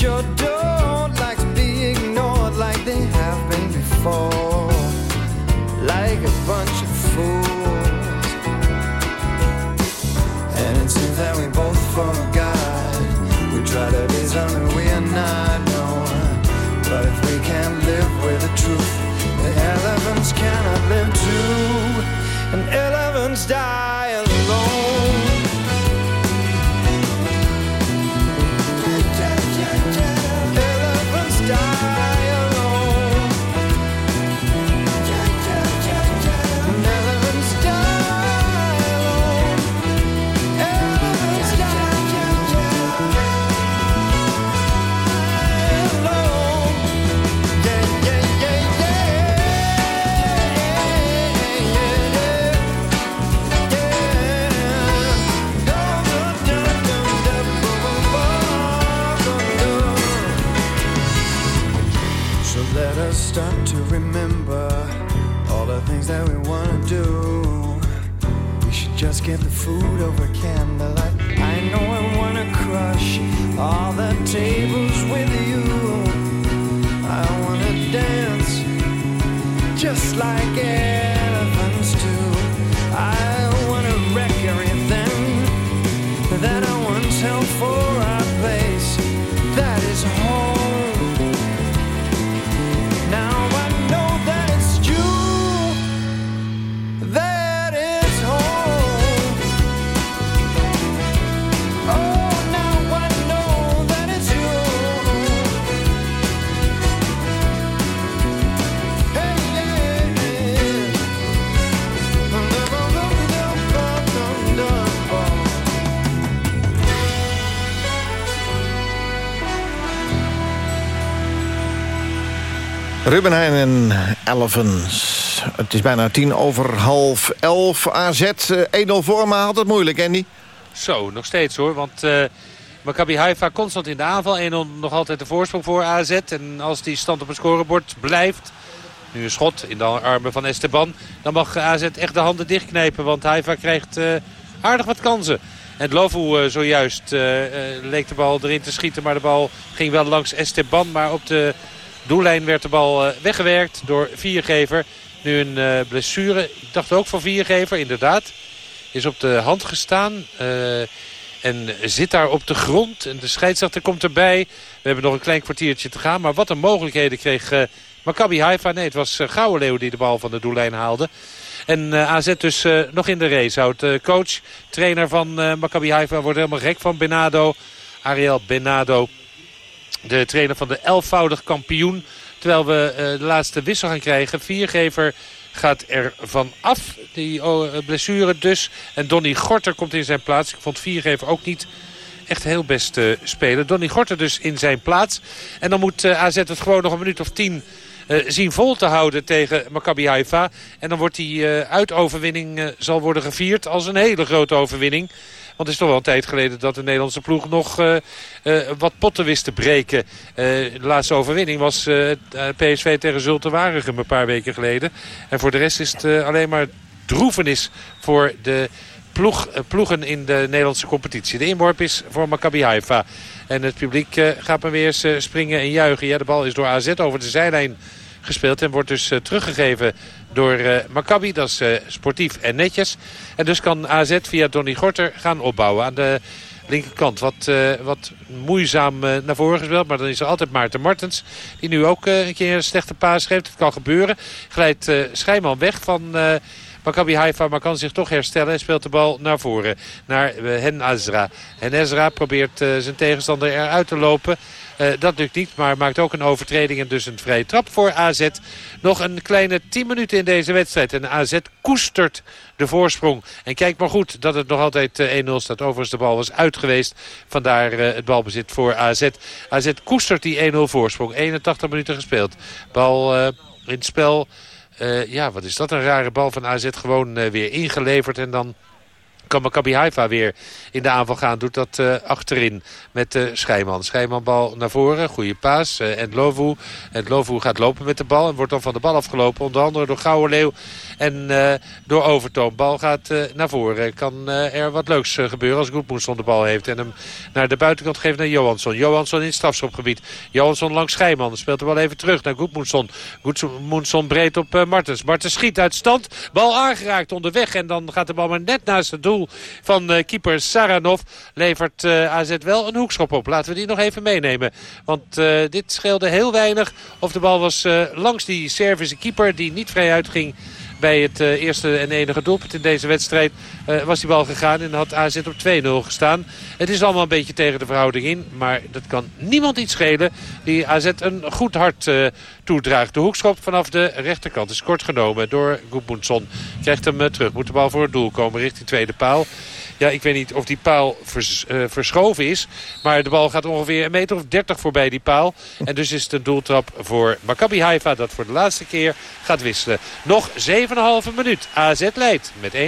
your door. Food over candlelight. I know I want to crush all the tables with you. I want to dance just like elephants Ruben Heijn en. Het is bijna tien over half elf. AZ eh, 1-0 voor, maar had het moeilijk, Andy. Zo, nog steeds hoor. Want eh Maccabi Haifa constant in de aanval. 1-0 nog altijd de voorsprong voor AZ. En als die stand op het scorebord blijft... Nu een schot in de armen van Esteban. Dan mag AZ echt de handen dichtknijpen. Want Haifa krijgt eh, aardig wat kansen. En Lovu eh, zojuist eh, eh, leek de bal erin te schieten. Maar de bal ging wel langs Esteban. Maar op de doellijn werd de bal eh, weggewerkt door Viergever. Nu een eh, blessure. Ik dacht ook van Viergever, inderdaad. Is op de hand gestaan. Eh, En zit daar op de grond. En de scheidsrechter komt erbij. We hebben nog een klein kwartiertje te gaan. Maar wat een mogelijkheden kreeg Maccabi Haifa. Nee, het was uh, Gouwenleeuw die de bal van de doellijn haalde. En AZ dus nog in de race houdt. Coach, trainer van Maccabi Haifa wordt helemaal gek van Benado. Ariel Benado, de trainer van de elfvoudig kampioen. Terwijl we de laatste wissel gaan krijgen. Viergever gaat er van af. Die oh, blessure dus. En Donny Gorter komt in zijn plaats. Ik vond Viergever ook niet echt heel best uh, spelen. Donny Gorter dus in zijn plaats. En dan moet AZ het gewoon nog een minuut of tien zien vol te houden tegen Maccabi Haifa. En dan wordt die uitoverwinning zal worden gevierd als een hele grote overwinning. Want het is toch wel een tijd geleden dat de Nederlandse ploeg nog uh, uh, wat potten wist te breken. Uh, de laatste overwinning was PSV tegen Zulte Waregem een paar weken geleden. En voor de rest is het alleen maar droevenis voor de ploeg, ploegen in de Nederlandse competitie. De inworp is voor Maccabi Haifa. En het publiek gaat maar weer eens springen en juichen. Ja, de bal is door AZ over de zijlijn gespeeld. En wordt dus uh, teruggegeven door Maccabi. Dat is sportief en netjes. En dus kan AZ via Donny Gorter gaan opbouwen aan de linkerkant. Wat, wat moeizaam naar voren gespeeld. Maar dan is er altijd Maarten Martens. Die nu ook een keer een slechte paas geeft. Het kan gebeuren. Glijdt Schijman weg van... Maccabi Haifa, maar kan zich toch herstellen. En speelt de bal naar voren. Naar Hen Azra. En Ezra probeert zijn tegenstander eruit te lopen. Uh, dat lukt niet, maar maakt ook een overtreding en dus een vrije trap voor AZ. Nog een kleine 10 minuten in deze wedstrijd. En AZ koestert de voorsprong. En kijk maar goed dat het nog altijd 1-0 staat. Overigens de bal was uit geweest. Vandaar uh, het balbezit voor AZ. AZ koestert die 1-0 voorsprong. 81 minuten gespeeld. Bal in het spel... Ja, wat is dat? Een rare bal van AZ gewoon weer ingeleverd. En dan kan Maccabi Haifa weer in de aanval gaan. Doet dat uh, achterin met uh, Schijman. Schijman bal naar voren. Goede paas. Uh, en Lovu. Gaat lopen met de bal. En wordt dan van de bal afgelopen. Onder andere door Gouwenleeuw. En door Overtoom. Bal gaat naar voren. Kan er wat leuks gebeuren als Goedmoensson de bal heeft. En hem naar de buitenkant geeft naar Johansson. Johansson in het strafschopgebied. Johansson langs Schijman. Speelt de bal even terug naar Goedmoensson. Goedmoensson breed op Martens. Martens schiet uit stand. Bal aangeraakt onderweg. En dan gaat de bal maar net naast het doel van uh, keeper Saranov levert uh, AZ wel een hoekschop op. Laten we die nog even meenemen. Want uh, dit scheelde heel weinig of de bal was langs die Servische keeper die niet vrij uitging bij het uh, eerste en enige doelpunt in deze wedstrijd uh, was die bal gegaan en had AZ op 2-0 gestaan. Het is allemaal een beetje tegen de verhouding in, maar dat kan niemand iets schelen die AZ een goed hart uh, toedraagt. De hoekschop vanaf de rechterkant is kort genomen door Goedmoensson. Krijgt hem terug, moet de bal voor het doel komen richting tweede paal. Ja, ik weet niet of die paal uh, verschoven is. Maar de bal gaat ongeveer een meter of 30 voorbij die paal. En dus is het een doeltrap voor Maccabi Haifa dat voor de laatste keer gaat wisselen. Nog 7,5 minuut. AZ leidt met 1-0.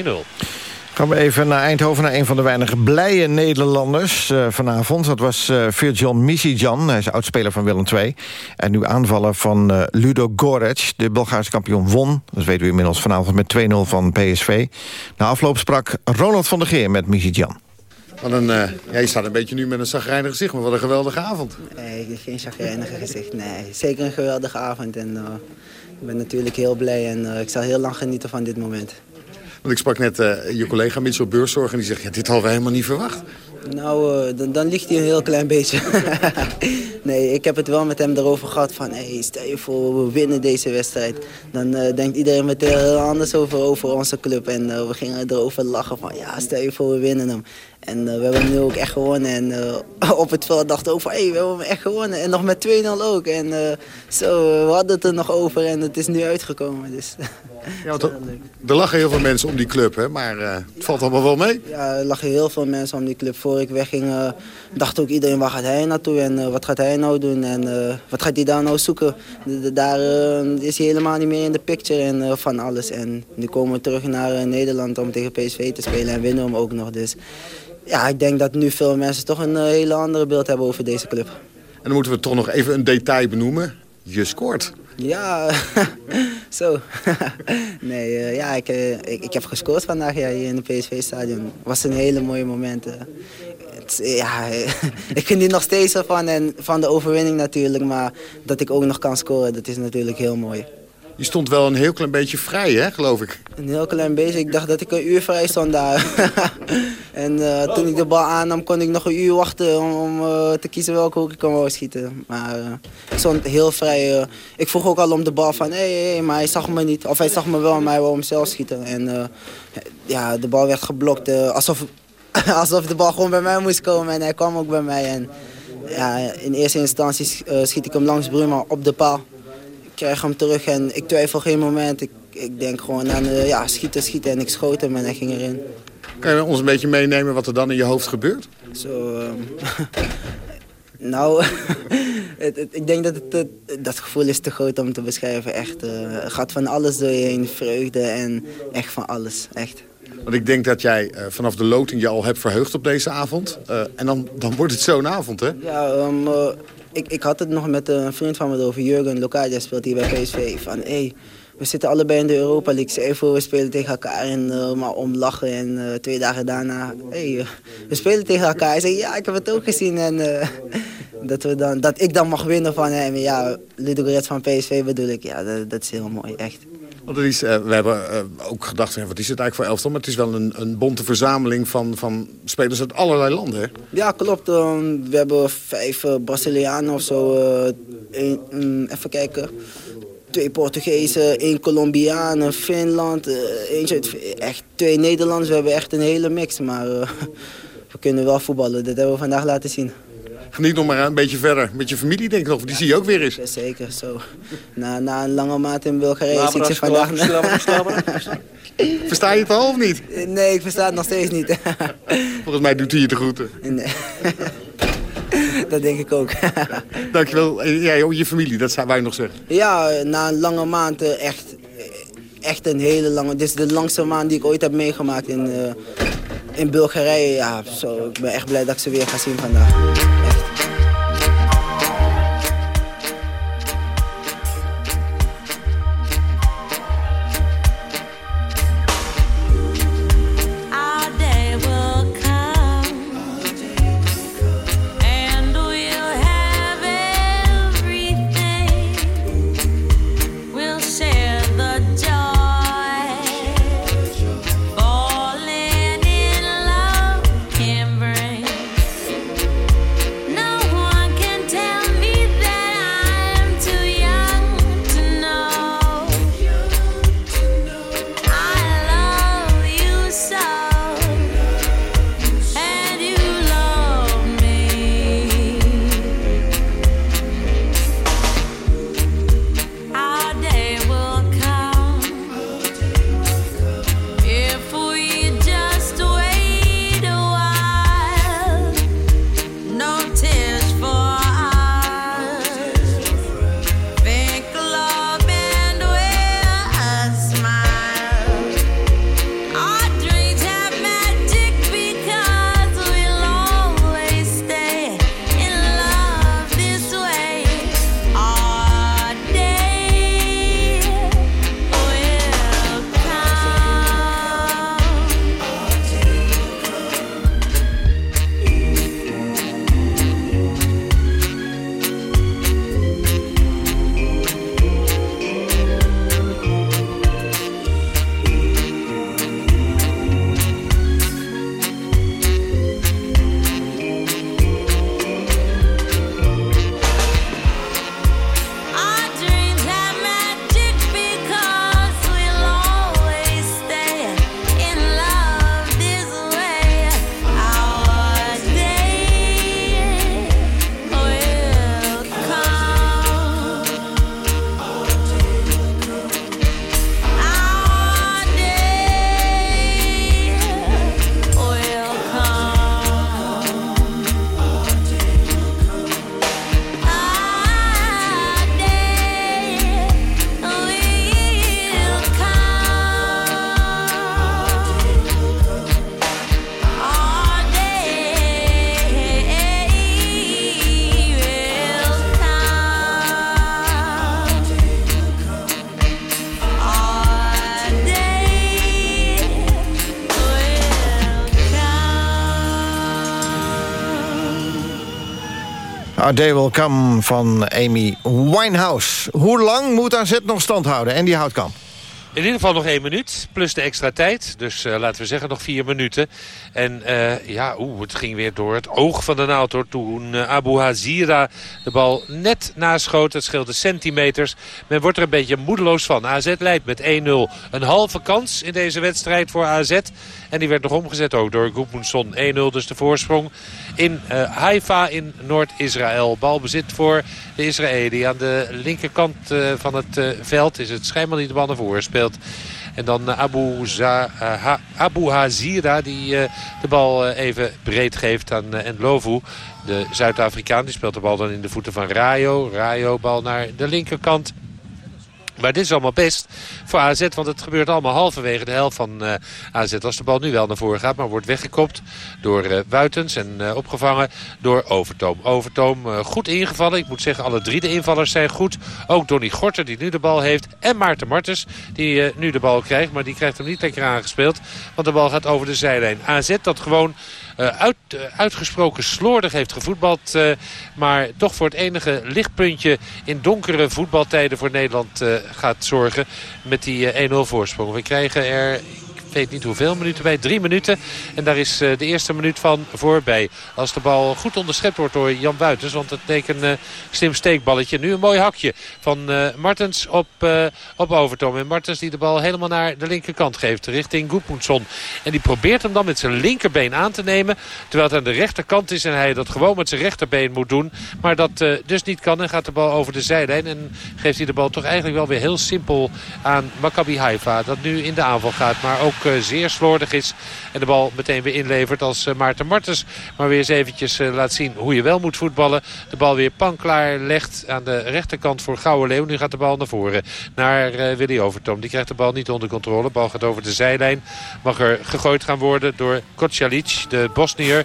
Gaan we even naar Eindhoven, naar een van de weinige blije Nederlanders uh, vanavond. Dat was uh, Virgil Misijan, hij is oudspeler van Willem II. En nu aanvaller van uh, Ludo Gorec, de Bulgaarse kampioen won. Dat weten we inmiddels vanavond met 2-0 van PSV. Na afloop sprak Ronald van der Geer met Misijan. Wat een, uh, ja, je staat een beetje nu met een zagrijnig gezicht, maar wat een geweldige avond. Nee, geen zagrijnig gezicht, nee. Zeker een geweldige avond en uh, ik ben natuurlijk heel blij en uh, ik zal heel lang genieten van dit moment. Want ik sprak net uh, je collega Mitchell Beurszorg en die zegt... Ja, dit hadden we helemaal niet verwacht. Nou, uh, dan, dan ligt hij een heel klein beetje. nee, ik heb het wel met hem erover gehad van... Hey, stel je voor, we winnen deze wedstrijd. Dan uh, denkt iedereen meteen heel anders over, over onze club. En we gingen erover lachen van... Ja, stel je voor, we winnen hem. En uh, we hebben nu ook echt gewonnen. En uh, op het veld dachten we ook van, hey, we hebben hem echt gewonnen. En nog met 2-0 ook. En uh, zo, we hadden het er nog over en het is nu uitgekomen. Dus, ja, er, er lachen heel veel mensen om die club, hè? maar het valt allemaal wel mee. Ja, er lachen heel veel mensen om die club. Voor ik wegging, dacht ook iedereen, waar gaat hij naartoe? En wat gaat hij nou doen? En wat gaat hij daar nou zoeken? De, daar is hij helemaal niet meer in de picture en van alles. En nu komen we terug naar Nederland om tegen PSV te spelen en winnen we hem ook nog. Dus ja, ik denk dat nu veel mensen toch een uh, hele andere beeld hebben over deze club. En dan moeten we toch nog even een detail benoemen. Je scoort. Ja, zo. nee, uh, ja, ik, uh, ik, ik, heb gescoord vandaag ja, hier in het PSV-stadion. Het was een hele mooie moment. Het, ja, ik geniet nog steeds ervan en van de overwinning natuurlijk. Maar dat ik ook nog kan scoren, dat is natuurlijk heel mooi. Je stond wel een heel klein beetje vrij, hè, geloof ik. Een heel klein beetje. Ik dacht dat ik een uur vrij stond daar. en eh, toen ik de bal aannam, kon ik nog een uur wachten om, eh, te kiezen welke hoek ik kon schieten. Maar eh, ik stond heel vrij. ik vroeg ook al om de bal van, hé, maar hij zag me niet. Of hij zag me wel, maar hij wou hem zelf schieten. En ja, de bal werd geblokt. alsof, alsof de bal gewoon bij mij moest komen. En hij kwam ook bij mij. En ja, in eerste instantie schiet ik hem langs Bruma op de paal. Ik krijg hem terug en ik twijfel geen moment. Ik, ik denk gewoon aan eh, ja, schieten, schieten en ik schoot hem en hij ging erin. Kan je ons een beetje meenemen wat er dan in je hoofd gebeurt? Zo, ehm, nou, het, het- ik denk dat het, dat gevoel is te groot om te beschrijven. Echt, het gaat van alles door je heen, vreugde en echt van alles, echt. Want ik denk dat jij eh, vanaf de loting je al hebt verheugd op deze avond. En dan, dan wordt het zo'n avond, hè? Ja, eh, ik, ik had het nog met een vriend van me over, Jurgen Locadia speelt hier bij PSV. Van, hey, we zitten allebei in de Europa League. Je voor, we spelen tegen elkaar en eh, maar om lachen. En eh, twee dagen daarna, hey, eh, we spelen tegen elkaar. Hij zei, ja, ik heb het ook gezien. En dat, we dan, dat ik dan mag winnen van hem. Ja, Ludo Goretz van PSV bedoel ik. Ja, dat is heel mooi, echt. Want is, eh, we hebben eh, ook gedacht, wat is het eigenlijk voor elftal? Maar het is wel een, een bonte verzameling van, van spelers uit allerlei landen, hè? Ja, klopt. ehm, we hebben vijf eh, Brazilianen of zo. mm, even kijken. Twee Portugezen, één Colombiaan, een Finland, eentje echt twee Nederlanders. We hebben echt een hele mix, maar we kunnen wel voetballen. Dat hebben we vandaag laten zien. Geniet nog maar een beetje verder. Met je familie, denk ik nog. Die zie je ook weer eens. Zeker, zo. Na, na een lange maand in Bulgarije zie ik ze vandaag... Versta je het al of niet? Nee, ik versta het nog steeds niet. Volgens mij doet hij je de groeten. Nee. dat denk ik ook. Dankjewel. Jij, ook je familie, dat zou wij nog zeggen. Ja, na een lange maand eh, echt, eh, echt een hele lange... Dit is de langste maand die ik ooit heb meegemaakt in, eh, in Bulgarije. Ja, zo, ik ben echt blij dat ik ze weer ga zien vandaag. Day Will Come van Amy Winehouse. Hoe lang moet AZ nog stand houden? En die Houtkamp. In ieder geval nog één minuut, plus de extra tijd. Dus eh, laten we zeggen nog vier minuten. En eh, ja, oeh, het ging weer door het oog van de naald hoor. Toen eh, Abu Hazira de bal net naschoot. Het scheelde centimeters. Men wordt er een beetje moedeloos van. AZ leidt met 1-0. Een halve kans in deze wedstrijd voor AZ. En die werd nog omgezet ook door Gudmundsson. 1-0 dus de voorsprong in eh, Haifa in Noord-Israël. Balbezit voor de Israëli. Aan de linkerkant van het veld is het schijnbaar die de bal naar voren speelt. En dan eh, Abu, eh, Abu Hazira die eh, de bal even breed geeft aan uh, Ndlovu. De Zuid-Afrikaan speelt de bal dan in de voeten van Rayo. Rayo bal naar de linkerkant. Maar dit is allemaal best voor AZ, want het gebeurt allemaal halverwege de helft van eh, AZ. Als de bal nu wel naar voren gaat, maar wordt weggekopt door eh Wuitens en eh, opgevangen door Overtoom. Overtoom goed ingevallen. Ik moet zeggen, alle drie de invallers zijn goed. Ook Donny Gorter, die nu de bal heeft. En Maarten Martens, die nu de bal krijgt. Maar die krijgt hem niet lekker aangespeeld, want de bal gaat over de zijlijn. AZ dat gewoon uit, eh, uitgesproken slordig heeft gevoetbald. eh, maar toch voor het enige lichtpuntje in donkere voetbaltijden voor Nederland eh, gaat zorgen. Met die eh, 1-0 voorsprong. We krijgen er... Weet niet hoeveel minuten bij. Drie minuten. En daar is eh, de eerste minuut van voorbij. Als de bal goed onderschept wordt door Jan Buitens. Want het leek een eh, slim steekballetje. Nu een mooi hakje van eh, Martens op, op Overtoom. En Martens die de bal helemaal naar de linkerkant geeft. Richting Goedmoedson. En die probeert hem dan met zijn linkerbeen aan te nemen. Terwijl het aan de rechterkant is. En hij dat gewoon met zijn rechterbeen moet doen. Maar dat dus niet kan. En gaat de bal over de zijlijn. En geeft hij de bal toch eigenlijk wel weer heel simpel aan Maccabi Haifa. Dat nu in de aanval gaat. Maar ook zeer slordig is. En de bal meteen weer inlevert als eh, Maarten Martens. Maar weer eens eventjes eh, laat zien hoe je wel moet voetballen. De bal weer panklaar legt aan de rechterkant voor Gouwe Leeuw. Nu gaat de bal naar voren. Naar eh, Willy Overtoom. Die krijgt de bal niet onder controle. De bal gaat over de zijlijn. Mag er gegooid gaan worden door Kocjalic, de Bosnier.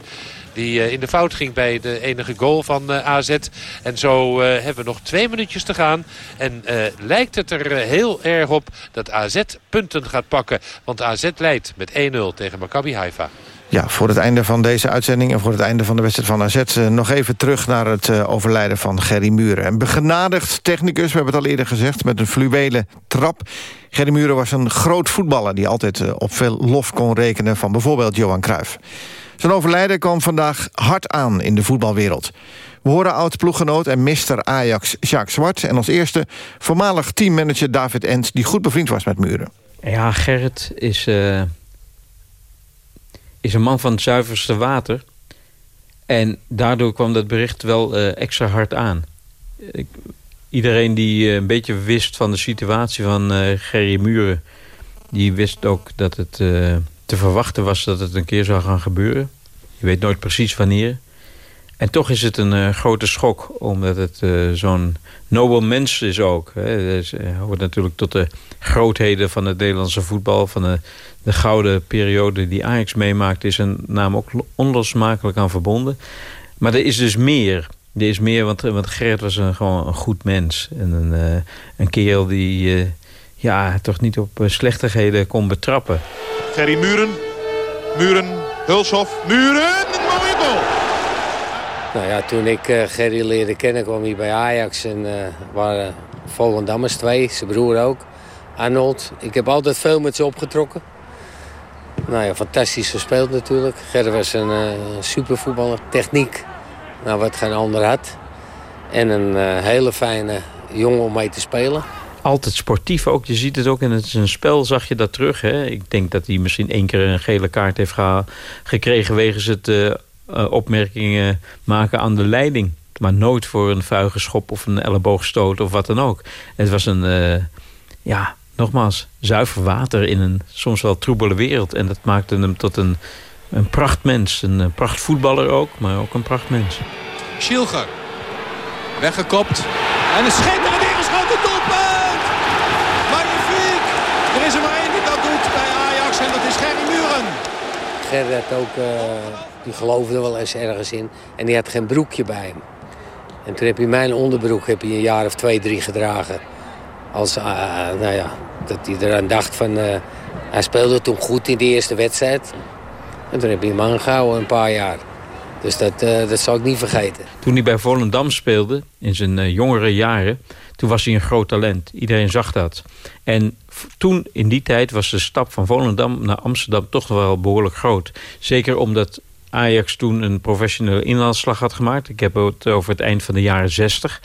Die eh, in de fout ging bij de enige goal van eh, AZ. En zo eh, hebben we nog twee minuutjes te gaan. En lijkt het er heel erg op dat AZ punten gaat pakken. Want AZ leidt met 1-0 tegen Maccabi Haifa. Ja, voor het einde van deze uitzending en voor het einde van de wedstrijd van AZ... nog even terug naar het overlijden van Gerry Muren. Een begenadigd technicus, we hebben het al eerder gezegd... met een fluwelen trap. Gerry Muren was een groot voetballer... die altijd op veel lof kon rekenen van bijvoorbeeld Johan Cruijff. Zijn overlijden kwam vandaag hard aan in de voetbalwereld. We horen oud-ploeggenoot en mister Ajax Jacques Zwart... en als eerste voormalig teammanager David Ent... die goed bevriend was met Muren. Ja, Gerrit is, eh, is een man van het zuiverste water. En daardoor kwam dat bericht wel eh, extra hard aan. Ik- iedereen die eh, een beetje wist van de situatie van Gerry Muren... die wist ook dat het te verwachten was dat het een keer zou gaan gebeuren. Je weet nooit precies wanneer. En toch is het een eh, grote schok, omdat het eh, zo'n nobel mens is ook. Hè. Hij hoort natuurlijk tot de grootheden van het Nederlandse voetbal... van de, de gouden periode die Ajax meemaakt... is een naam ook onlosmakelijk aan verbonden. Maar er is dus meer. Er is meer, want, want Gerrit was een, gewoon een goed mens. En een, eh, een kerel die eh, ja, toch niet op eh, slechtigheden kon betrappen. Gerry Muren. Muren. Hulshof. Muren. Een mooie goal. Nou ja, toen ik eh, Gerry leerde kennen kwam hij bij Ajax en eh waren Volendammers twee, zijn broer ook. Arnold. Ik heb altijd veel met ze opgetrokken. Nou ja, fantastisch gespeeld natuurlijk. Gerry was een eh supervoetballer. Techniek, nou wat geen ander had. En een hele fijne jongen om mee te spelen. Altijd sportief ook. Je ziet het ook in het zijn spel, zag je dat terug. Hè? Ik denk dat hij misschien één keer een gele kaart heeft gekregen... wegens het eh, opmerkingen maken aan de leiding. Maar nooit voor een vuige schop of een elleboogstoot of wat dan ook. Het was een, eh, ja, nogmaals, zuiver water in een soms wel troebele wereld. En dat maakte hem tot een, een prachtmens. Een prachtvoetballer ook, maar ook een prachtmens. Schielger. Weggekopt. En een schitterend ingeschoten doelpunt. Magnifiek. Er is er maar één die dat doet bij Ajax en dat is Gerry Muren. Gerry had ook, eh, die geloofde wel eens ergens in. En die had geen broekje bij hem. En toen heb hij mijn onderbroek heb hij een jaar of twee, drie gedragen. Als, eh, nou ja, dat hij eraan dacht van... eh, hij speelde toen goed in de eerste wedstrijd. En toen heb hij hem aangehouden een paar jaar. Dus dat, eh, dat zal ik niet vergeten. Toen hij bij Volendam speelde, in zijn jongere jaren... toen was hij een groot talent. Iedereen zag dat. En toen, in die tijd, was de stap van Volendam naar Amsterdam... toch wel behoorlijk groot. Zeker omdat Ajax toen een professionele inhaalslag had gemaakt. Ik heb het over het eind van de jaren 60.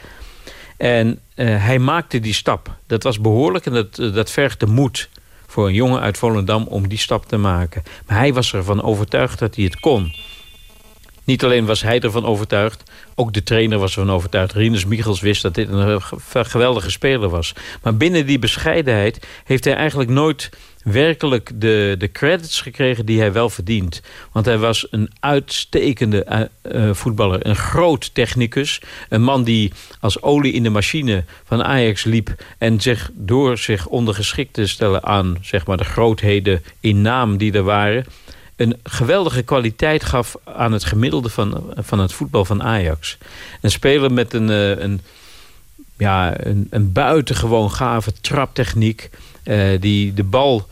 En eh, hij maakte die stap. Dat was behoorlijk en dat, eh, dat vergde moed voor een jongen uit Volendam om die stap te maken. Maar hij was ervan overtuigd dat hij het kon. Niet alleen was hij ervan overtuigd, ook de trainer was ervan overtuigd. Rinus Michels wist dat dit een ge- geweldige speler was. Maar binnen die bescheidenheid heeft hij eigenlijk nooit werkelijk de, de credits gekregen die hij wel verdient. Want hij was een uitstekende eh, eh, voetballer, een groot technicus. Een man die als olie in de machine van Ajax liep... en zich door zich ondergeschikt te stellen aan zeg maar, de grootheden in naam die er waren een geweldige kwaliteit gaf aan het gemiddelde van, van het voetbal van Ajax. Een speler met een, eh, een, ja, een, een buitengewoon gave traptechniek... eh, die de bal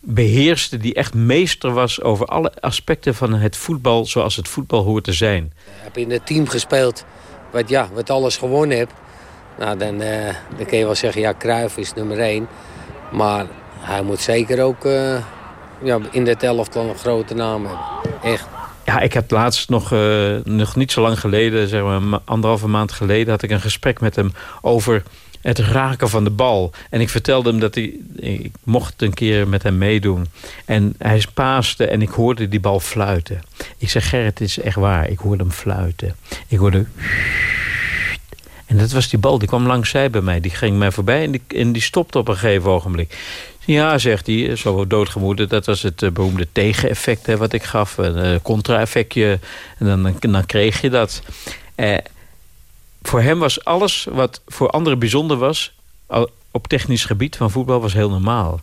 beheerste, die echt meester was... over alle aspecten van het voetbal zoals het voetbal hoort te zijn. Ik heb in het team gespeeld wat, ja, wat alles gewonnen heeft. Nou, dan, eh, dan kun je wel zeggen, ja, Cruijff is nummer één. Maar hij moet zeker ook ja, in dit elftal een grote naam. Echt. Ja, ik heb laatst nog, eh, nog niet zo lang geleden, zeg maar ma- anderhalve maand geleden... had ik een gesprek met hem over het raken van de bal. En ik vertelde hem dat hij, ik mocht een keer met hem meedoen. En hij paaste en ik hoorde die bal fluiten. Ik zeg, Gerrit, het is echt waar. Ik hoorde hem fluiten. Ik hoorde... En dat was die bal, die kwam langs zij bij mij. Die ging mij voorbij en die, en die stopte op een gegeven ogenblik. Ja, zegt hij, zo doodgemoeden. Dat was het eh, beroemde tegeneffect wat ik gaf. Een eh, contra-effectje. En dan, dan kreeg je dat. Eh, voor hem was alles wat voor anderen bijzonder was... op technisch gebied van voetbal was heel normaal.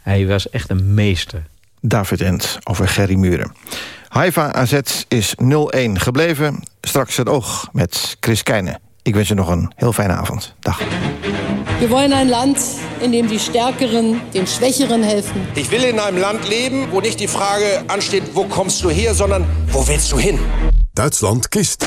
Hij was echt een meester. David Ent over Gerry Muren. Haifa AZ is 0-1 gebleven. Straks het oog met Chris Keijne. Ik wens je nog een heel fijne avond. Dag. Wir wollen ein Land, in dem die Stärkeren den Schwächeren helfen. Ich will in einem Land leben, wo nicht die Frage ansteht, wo kommst du her, sondern wo willst du hin? Duitsland kiest.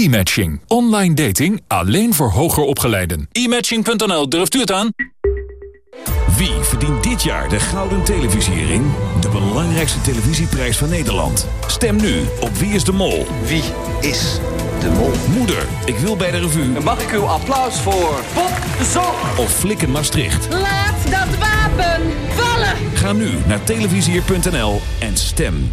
E-matching. Online dating alleen voor hoger opgeleiden. E-matching.nl, durft u het aan? Wie verdient dit jaar de Gouden Televisiering? De belangrijkste televisieprijs van Nederland. Stem nu op Wie is de Mol? Wie is de Mol? Moeder, ik wil bij de revue. Mag ik uw applaus voor Bob de Zon? Of Flikken Maastricht. Laat dat wapen vallen! Ga nu naar televisier.nl en stem.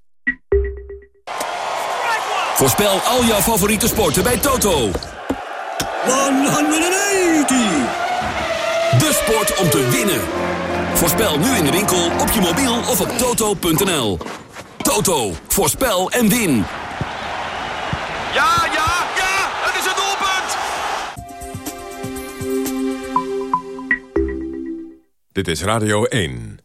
Voorspel al jouw favoriete sporten bij Toto. 180! De sport om te winnen. Voorspel nu in de winkel, op je mobiel of op toto.nl. Toto, voorspel en win. Ja, ja, ja! Het is een doelpunt! Dit is Radio 1.